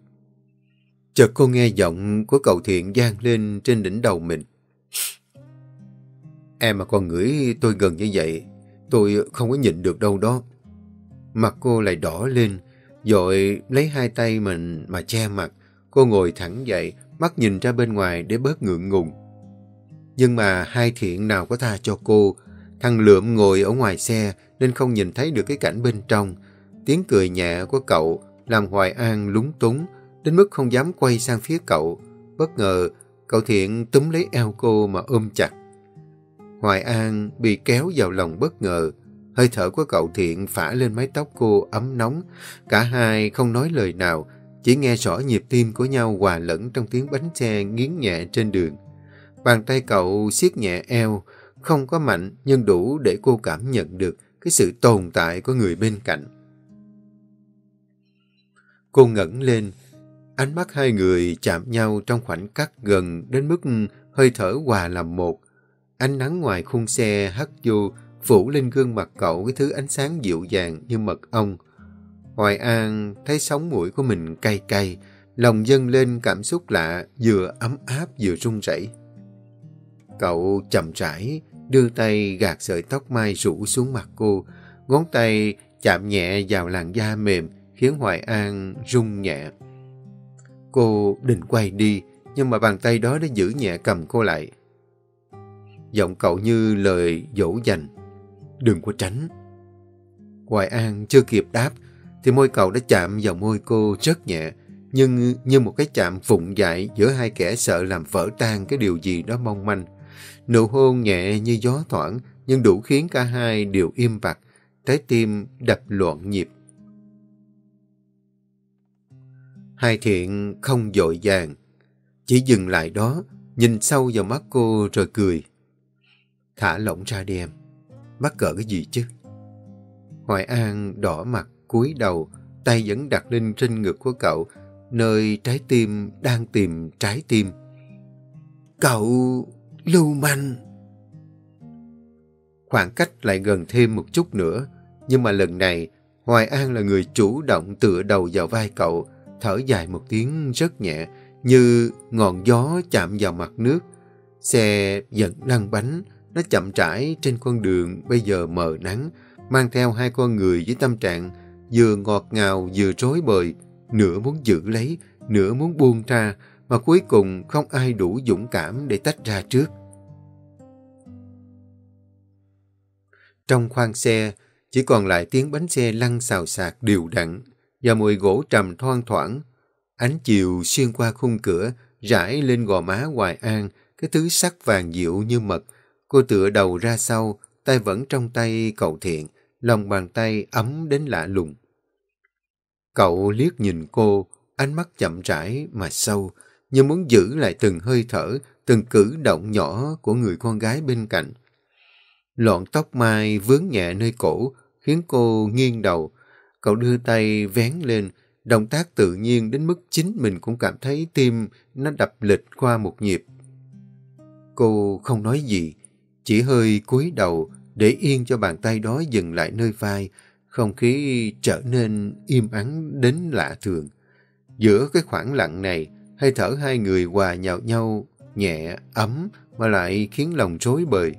Chợt cô nghe giọng của cậu thiện gian lên trên đỉnh đầu mình. Em mà còn ngửi tôi gần như vậy, tôi không có nhịn được đâu đó. Mặt cô lại đỏ lên, rồi lấy hai tay mình mà che mặt. Cô ngồi thẳng dậy, mắt nhìn ra bên ngoài để bớt ngượng ngùng. Nhưng mà hai thiện nào có tha cho cô. Thằng Lượm ngồi ở ngoài xe nên không nhìn thấy được cái cảnh bên trong. Tiếng cười nhẹ của cậu làm Hoài An lúng túng, đến mức không dám quay sang phía cậu. Bất ngờ, cậu thiện túm lấy eo cô mà ôm chặt. Hoài An bị kéo vào lòng bất ngờ. Hơi thở của cậu thiện phả lên mái tóc cô ấm nóng. Cả hai không nói lời nào, chỉ nghe rõ nhịp tim của nhau hòa lẫn trong tiếng bánh xe nghiến nhẹ trên đường. Bàn tay cậu siết nhẹ eo, không có mạnh nhưng đủ để cô cảm nhận được cái sự tồn tại của người bên cạnh. Cô ngẩng lên, ánh mắt hai người chạm nhau trong khoảnh khắc gần đến mức hơi thở hòa làm một. Ánh nắng ngoài khung xe hắt vô, phủ lên gương mặt cậu cái thứ ánh sáng dịu dàng như mật ong. Hoài An thấy sóng mũi của mình cay cay, lòng dâng lên cảm xúc lạ, vừa ấm áp vừa run rẩy. Cậu chậm rãi, đưa tay gạt sợi tóc mai rủ xuống mặt cô, ngón tay chạm nhẹ vào làn da mềm, khiến Hoài An rung nhẹ. Cô định quay đi, nhưng mà bàn tay đó đã giữ nhẹ cầm cô lại. Giọng cậu như lời dỗ dành. Đừng có tránh. Hoài An chưa kịp đáp, thì môi cậu đã chạm vào môi cô rất nhẹ, nhưng như một cái chạm phụng dại giữa hai kẻ sợ làm vỡ tan cái điều gì đó mong manh. Nụ hôn nhẹ như gió thoảng, nhưng đủ khiến cả hai đều im bặt, trái tim đập loạn nhịp. Hai thiện không dội vàng, chỉ dừng lại đó, nhìn sâu vào mắt cô rồi cười. Thả lỏng ra đi em. Mắc cỡ cái gì chứ? Hoài An đỏ mặt, cúi đầu, tay vẫn đặt lên trên ngực của cậu, nơi trái tim đang tìm trái tim. Cậu lưu manh. Khoảng cách lại gần thêm một chút nữa, nhưng mà lần này Hoài An là người chủ động tựa đầu vào vai cậu, thở dài một tiếng rất nhẹ, như ngọn gió chạm vào mặt nước. Xe vẫn lăn bánh, nó chậm rãi trên con đường bây giờ mờ nắng, mang theo hai con người với tâm trạng vừa ngọt ngào vừa rối bời, nửa muốn giữ lấy, nửa muốn buông ra, mà cuối cùng không ai đủ dũng cảm để tách ra trước. Trong khoang xe, chỉ còn lại tiếng bánh xe lăn xào xạc đều đặn và mùi gỗ trầm thoang thoảng. Ánh chiều xuyên qua khung cửa, rải lên gò má Hoài An, cái thứ sắc vàng dịu như mật, Cô tựa đầu ra sau, tay vẫn trong tay cậu thiện, lòng bàn tay ấm đến lạ lùng. Cậu liếc nhìn cô, ánh mắt chậm rãi mà sâu, như muốn giữ lại từng hơi thở, từng cử động nhỏ của người con gái bên cạnh. Lọn tóc mai vướng nhẹ nơi cổ, khiến cô nghiêng đầu. Cậu đưa tay vén lên, động tác tự nhiên đến mức chính mình cũng cảm thấy tim nó đập lịch qua một nhịp. Cô không nói gì, chỉ hơi cúi đầu để yên cho bàn tay đó dừng lại nơi vai, không khí trở nên im ắng đến lạ thường. Giữa cái khoảng lặng này, hơi thở hai người hòa nhào nhau, nhẹ, ấm mà lại khiến lòng rối bời.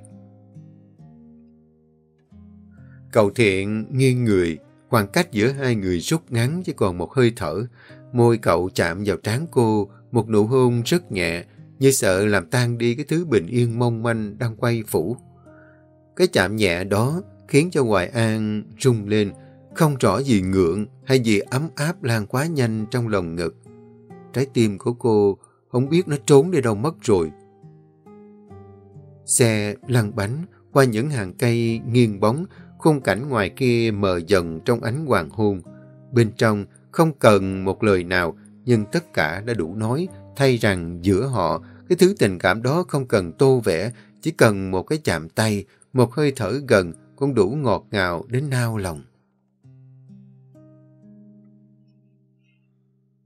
Cầu thiện nghiêng người, khoảng cách giữa hai người rút ngắn chỉ còn một hơi thở. Môi cậu chạm vào trán cô, một nụ hôn rất nhẹ, như sợ làm tan đi cái thứ bình yên mong manh đang quay phủ. Cái chạm nhẹ đó khiến cho Hoài An rung lên, không rõ gì ngượng hay gì ấm áp lan quá nhanh trong lòng ngực. Trái tim của cô không biết nó trốn đi đâu mất rồi. Xe lăn bánh qua những hàng cây nghiêng bóng, khung cảnh ngoài kia mờ dần trong ánh hoàng hôn. Bên trong không cần một lời nào, nhưng tất cả đã đủ nói, thay rằng giữa họ, cái thứ tình cảm đó không cần tô vẽ, chỉ cần một cái chạm tay, một hơi thở gần cũng đủ ngọt ngào đến nao lòng.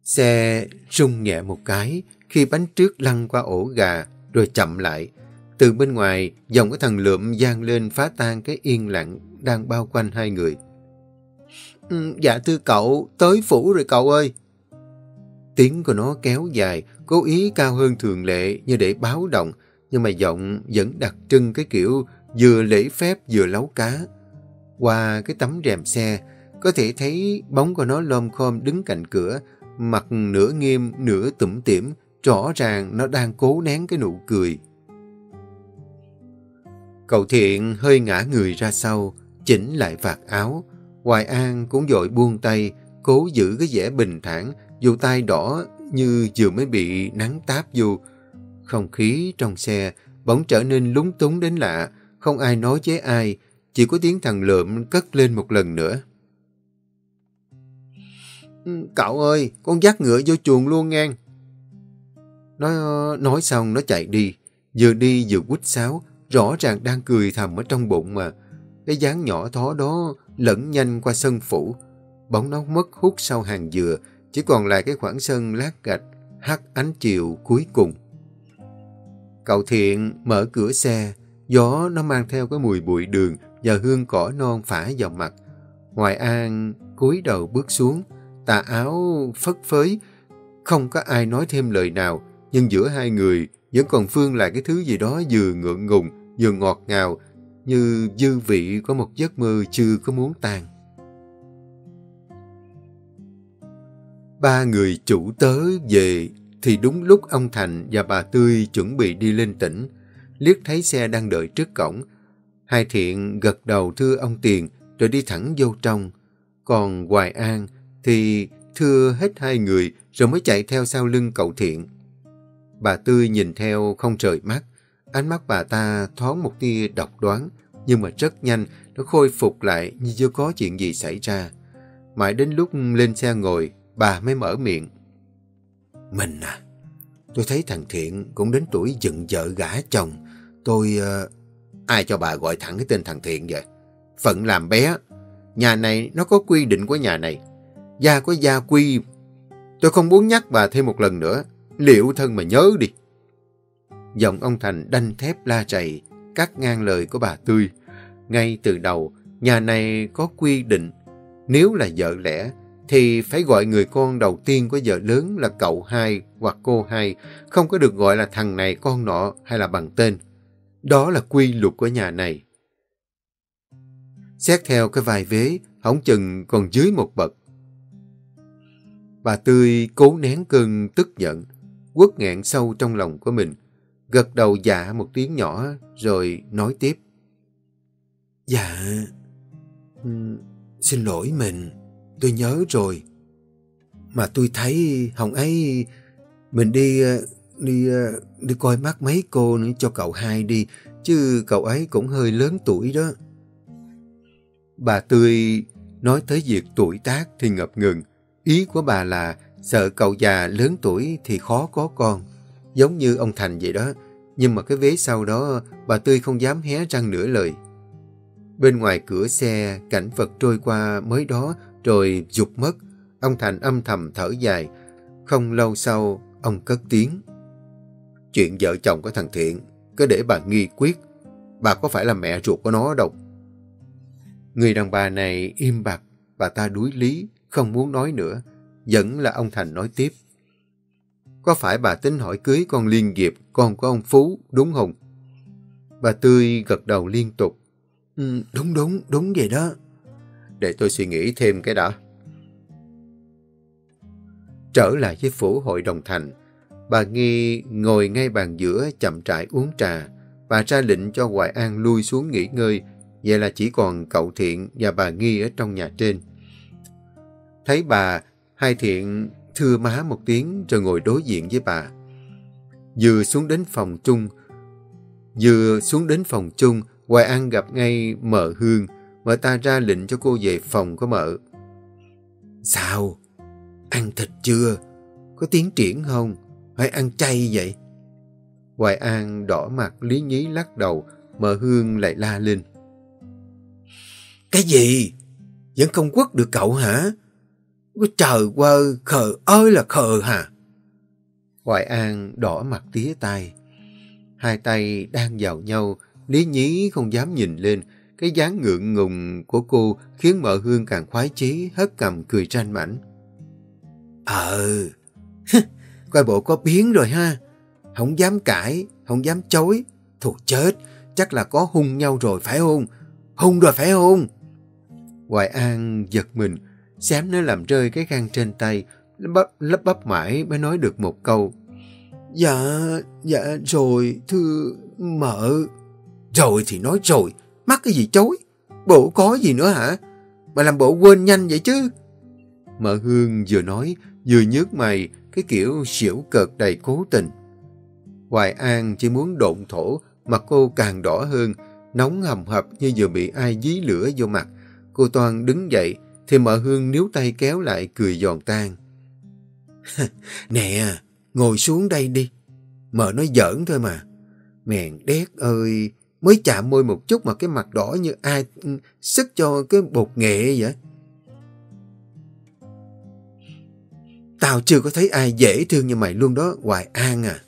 Xe rung nhẹ một cái khi bánh trước lăn qua ổ gà rồi chậm lại. Từ bên ngoài, dòng cái thằng lượm gian lên phá tan cái yên lặng đang bao quanh hai người. Ừ, dạ thưa cậu, tới phủ rồi cậu ơi. Tiếng của nó kéo dài, cố ý cao hơn thường lệ như để báo động, nhưng mà giọng vẫn đặc trưng cái kiểu vừa lễ phép vừa lấu cá. Qua cái tấm rèm xe, có thể thấy bóng của nó lom khom đứng cạnh cửa, mặt nửa nghiêm nửa tủm tỉm, rõ ràng nó đang cố nén cái nụ cười. Cậu thiện hơi ngã người ra sau, chỉnh lại vạt áo. Hoài An cũng dội buông tay, cố giữ cái vẻ bình thản, dù tay đỏ như vừa mới bị nắng táp vô. Không khí trong xe bỗng trở nên lúng túng đến lạ, không ai nói với ai, chỉ có tiếng thằng lượm cất lên một lần nữa. Ừ, cậu ơi, con dắt ngựa vô chuồng luôn ngang. Nó nói xong nó chạy đi, vừa đi vừa quýt sáo, rõ ràng đang cười thầm ở trong bụng mà. Cái dáng nhỏ thó đó lẫn nhanh qua sân phủ, bóng nó mất hút sau hàng dừa, chỉ còn lại cái khoảng sân lát gạch, hắt ánh chiều cuối cùng. Cậu thiện mở cửa xe, gió nó mang theo cái mùi bụi đường và hương cỏ non phả vào mặt. Hoài An cúi đầu bước xuống, tà áo phất phới, không có ai nói thêm lời nào, nhưng giữa hai người vẫn còn phương lại cái thứ gì đó vừa ngượng ngùng, vừa ngọt ngào, như dư vị có một giấc mơ chưa có muốn tan. Ba người chủ tớ về thì đúng lúc ông Thành và bà Tươi chuẩn bị đi lên tỉnh. Liếc thấy xe đang đợi trước cổng. Hai thiện gật đầu thưa ông Tiền rồi đi thẳng vô trong. Còn Hoài An thì thưa hết hai người rồi mới chạy theo sau lưng cậu thiện. Bà Tươi nhìn theo không rời mắt. Ánh mắt bà ta thoáng một tia độc đoán, nhưng mà rất nhanh nó khôi phục lại như chưa có chuyện gì xảy ra. Mãi đến lúc lên xe ngồi, bà mới mở miệng. Mình à, tôi thấy thằng Thiện cũng đến tuổi dựng vợ gả chồng. Tôi... Uh, ai cho bà gọi thẳng cái tên thằng Thiện vậy? Phận làm bé. Nhà này nó có quy định của nhà này. Gia có gia quy. Tôi không muốn nhắc bà thêm một lần nữa. Liệu thân mà nhớ đi. Giọng ông Thành đanh thép la rầy, cắt ngang lời của bà Tươi. Ngay từ đầu, nhà này có quy định. Nếu là vợ lẽ, thì phải gọi người con đầu tiên của vợ lớn là cậu hai hoặc cô hai, không có được gọi là thằng này con nọ hay là bằng tên. Đó là quy luật của nhà này. Xét theo cái vài vế, hỏng chừng còn dưới một bậc. Bà Tươi cố nén cơn tức giận, quất ngẹn sâu trong lòng của mình, gật đầu dạ một tiếng nhỏ rồi nói tiếp. Dạ, ừ, xin lỗi mình tôi nhớ rồi. Mà tôi thấy Hồng ấy, mình đi ờ, đi ờ, đi coi mắt mấy cô nữa cho cậu hai đi, chứ cậu ấy cũng hơi lớn tuổi đó. Bà Tươi nói tới việc tuổi tác thì ngập ngừng, Ý của bà là sợ cậu già lớn tuổi thì khó có con. Giống như ông Thành vậy đó. Nhưng mà cái vế sau đó bà Tươi không dám hé răng nửa lời. Bên ngoài cửa xe, cảnh vật trôi qua mới đó rồi dục mất. Ông Thành âm thầm thở dài. Không lâu sau, ông cất tiếng. Chuyện vợ chồng của thằng Thiện, cứ để bà nghi quyết. Bà có phải là mẹ ruột của nó đâu. Người đàn bà này im bặt, bà ta đuối lý, không muốn nói nữa. Vẫn là ông Thành nói tiếp. Có phải bà tính hỏi cưới con Liên Diệp, con của ông Phú, đúng không? Bà Tươi gật đầu liên tục. Ừ, đúng đúng, đúng vậy đó. Để tôi suy nghĩ thêm cái đã. Trở lại với phủ hội đồng thành, bà Nghi ngồi ngay bàn giữa chậm trại uống trà. Bà ra lệnh cho Hoài An lui xuống nghỉ ngơi, vậy là chỉ còn cậu Thiện và bà Nghi ở trong nhà trên. Thấy bà, hai Thiện thưa má một tiếng rồi ngồi đối diện với bà. Vừa xuống đến phòng chung, vừa xuống đến phòng chung, Hoài An gặp ngay mợ Hương, mợ ta ra lệnh cho cô về phòng của mợ. Sao? Ăn thịt chưa? Có tiến triển không? Phải ăn chay vậy? Hoài An đỏ mặt lý nhí lắc đầu, mợ Hương lại la lên. Cái gì? Vẫn không quất được cậu hả? Trời quơ, khờ ơi là khờ hả? Hoài An đỏ mặt tía tay. Hai tay đang vào nhau, lý nhí không dám nhìn lên. Cái dáng ngượng ngùng của cô khiến mợ Hương càng khoái chí, hất cầm cười tranh mảnh. Ờ, coi bộ có biến rồi ha. Không dám cãi, không dám chối. Thuộc chết, chắc là có hung nhau rồi phải không? Hung rồi phải không? Hoài An giật mình, xém nó làm rơi cái khăn trên tay, lấp bắp, lấp bắp mãi mới nói được một câu. Dạ, dạ rồi, thưa mợ. Rồi thì nói rồi, mắc cái gì chối? Bộ có gì nữa hả? Mà làm bộ quên nhanh vậy chứ? Mợ Hương vừa nói, vừa nhớt mày, cái kiểu xỉu cợt đầy cố tình. Hoài An chỉ muốn độn thổ, mặt cô càng đỏ hơn, nóng hầm hập như vừa bị ai dí lửa vô mặt. Cô Toàn đứng dậy, thì mợ Hương níu tay kéo lại cười giòn tan. nè, ngồi xuống đây đi. Mợ nói giỡn thôi mà. Mèn đét ơi, mới chạm môi một chút mà cái mặt đỏ như ai ừ, sức cho cái bột nghệ vậy. Tao chưa có thấy ai dễ thương như mày luôn đó, Hoài An à.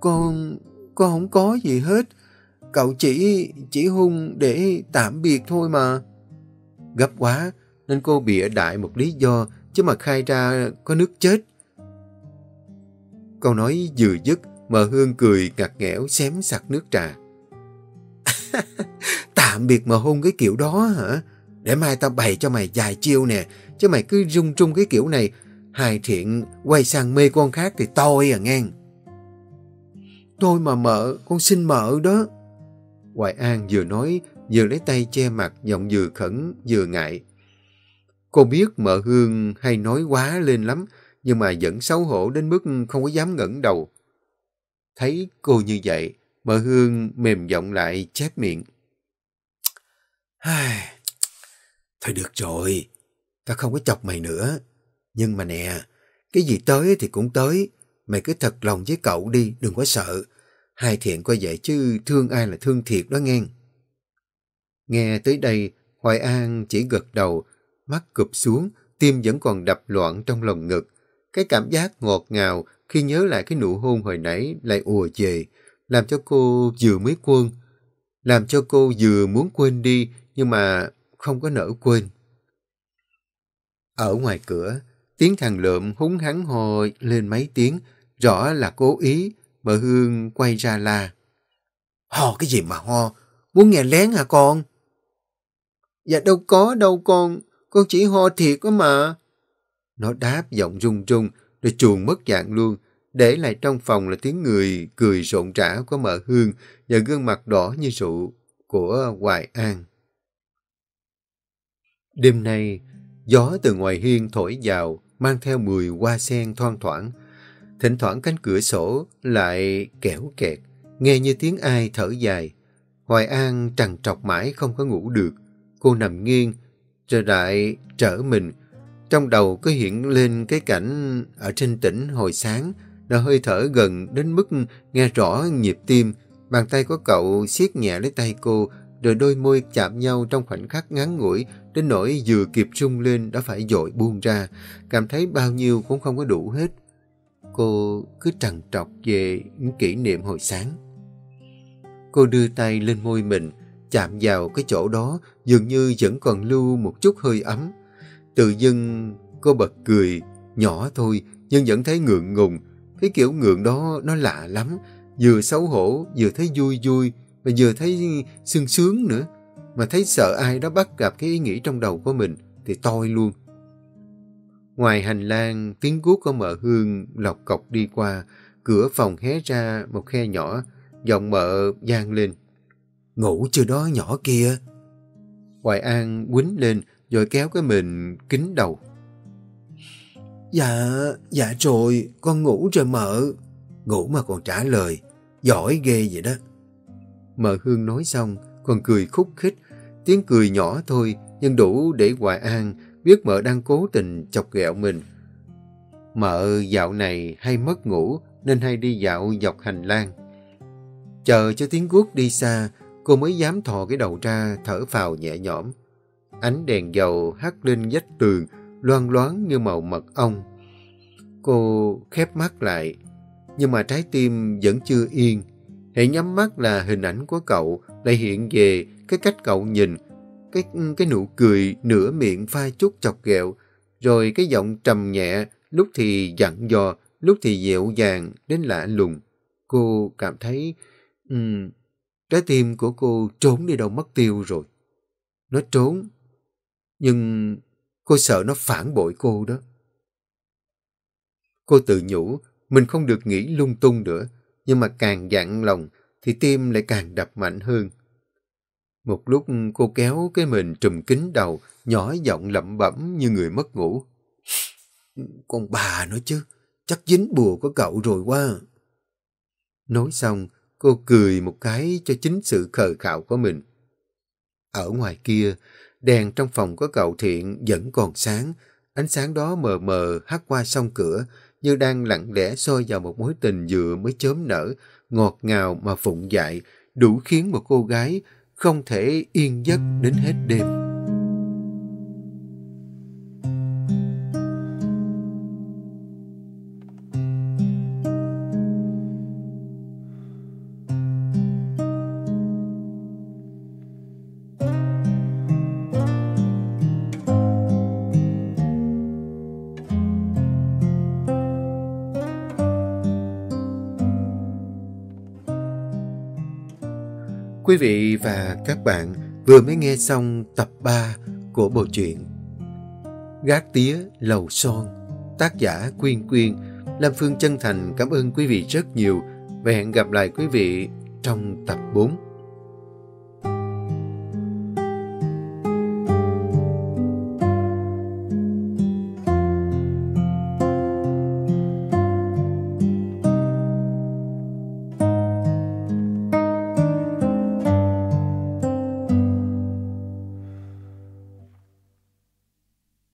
Con, con không có gì hết. Cậu chỉ, chỉ hung để tạm biệt thôi mà. Gấp quá, nên cô bịa đại một lý do, chứ mà khai ra có nước chết. Câu nói vừa dứt, mờ hương cười ngặt nghẽo xém sặc nước trà. Tạm biệt mà hôn cái kiểu đó hả? Để mai tao bày cho mày dài chiêu nè, chứ mày cứ rung trung cái kiểu này, hài thiện quay sang mê con khác thì tôi à ngang. Tôi mà mợ, con xin mợ đó. Hoài An vừa nói, vừa lấy tay che mặt, giọng vừa khẩn, vừa ngại. Cô biết mợ Hương hay nói quá lên lắm, nhưng mà vẫn xấu hổ đến mức không có dám ngẩng đầu. Thấy cô như vậy, mợ Hương mềm giọng lại chép miệng. Thôi được rồi, ta không có chọc mày nữa. Nhưng mà nè, cái gì tới thì cũng tới. Mày cứ thật lòng với cậu đi, đừng có sợ. Hai thiện coi vậy chứ thương ai là thương thiệt đó nghe. Nghe tới đây, Hoài An chỉ gật đầu, mắt cụp xuống, tim vẫn còn đập loạn trong lòng ngực. Cái cảm giác ngọt ngào khi nhớ lại cái nụ hôn hồi nãy lại ùa về, làm cho cô vừa mới quên. Làm cho cô vừa muốn quên đi, nhưng mà không có nỡ quên. Ở ngoài cửa, tiếng thằng lượm húng hắn hồi lên mấy tiếng, rõ là cố ý, bà Hương quay ra la. Ho cái gì mà ho? Muốn nghe lén hả con? Dạ đâu có đâu con, con chỉ ho thiệt đó mà. Nó đáp giọng run run, rồi chuồn mất dạng luôn, để lại trong phòng là tiếng người cười rộn rã của mợ Hương và gương mặt đỏ như rượu của Hoài An. Đêm nay, gió từ ngoài hiên thổi vào, mang theo mùi hoa sen thoang thoảng. Thỉnh thoảng cánh cửa sổ lại kẻo kẹt, nghe như tiếng ai thở dài. Hoài An trằn trọc mãi không có ngủ được. Cô nằm nghiêng, rồi lại trở mình, Trong đầu có hiện lên cái cảnh ở trên tỉnh hồi sáng, đã hơi thở gần đến mức nghe rõ nhịp tim. Bàn tay của cậu siết nhẹ lấy tay cô, rồi đôi môi chạm nhau trong khoảnh khắc ngắn ngủi, đến nỗi vừa kịp rung lên đã phải dội buông ra, cảm thấy bao nhiêu cũng không có đủ hết. Cô cứ trằn trọc về những kỷ niệm hồi sáng. Cô đưa tay lên môi mình, chạm vào cái chỗ đó dường như vẫn còn lưu một chút hơi ấm. Tự dưng cô bật cười, nhỏ thôi nhưng vẫn thấy ngượng ngùng. Cái kiểu ngượng đó nó lạ lắm, vừa xấu hổ, vừa thấy vui vui, mà vừa thấy sương sướng nữa. Mà thấy sợ ai đó bắt gặp cái ý nghĩ trong đầu của mình thì toi luôn. Ngoài hành lang, tiếng guốc của mợ hương lọc cọc đi qua, cửa phòng hé ra một khe nhỏ, giọng mợ gian lên. Ngủ chưa đó nhỏ kia. Hoài An quýnh lên rồi kéo cái mình kính đầu. Dạ, dạ rồi, con ngủ rồi mợ. Ngủ mà còn trả lời, giỏi ghê vậy đó. Mợ Hương nói xong, còn cười khúc khích. Tiếng cười nhỏ thôi, nhưng đủ để Hoài An biết mợ đang cố tình chọc ghẹo mình. Mợ dạo này hay mất ngủ nên hay đi dạo dọc hành lang. Chờ cho tiếng guốc đi xa, cô mới dám thò cái đầu ra thở phào nhẹ nhõm. Ánh đèn dầu hắt lên vách tường, loan loáng như màu mật ong. Cô khép mắt lại, nhưng mà trái tim vẫn chưa yên. Hãy nhắm mắt là hình ảnh của cậu lại hiện về cái cách cậu nhìn, cái cái nụ cười nửa miệng pha chút chọc ghẹo, rồi cái giọng trầm nhẹ, lúc thì dặn dò, lúc thì dịu dàng đến lạ lùng. Cô cảm thấy um, trái tim của cô trốn đi đâu mất tiêu rồi. Nó trốn, nhưng cô sợ nó phản bội cô đó. Cô tự nhủ, mình không được nghĩ lung tung nữa, nhưng mà càng dặn lòng thì tim lại càng đập mạnh hơn. Một lúc cô kéo cái mình trùm kính đầu, nhỏ giọng lẩm bẩm như người mất ngủ. Con bà nói chứ, chắc dính bùa của cậu rồi quá. Nói xong, cô cười một cái cho chính sự khờ khạo của mình. Ở ngoài kia, đèn trong phòng của cậu thiện vẫn còn sáng. Ánh sáng đó mờ mờ hắt qua song cửa, như đang lặng lẽ soi vào một mối tình vừa mới chớm nở, ngọt ngào mà phụng dại, đủ khiến một cô gái không thể yên giấc đến hết đêm. Quý vị và các bạn vừa mới nghe xong tập 3 của bộ truyện Gác tía lầu son, tác giả Quyên Quyên. Lam Phương chân thành cảm ơn quý vị rất nhiều và hẹn gặp lại quý vị trong tập 4.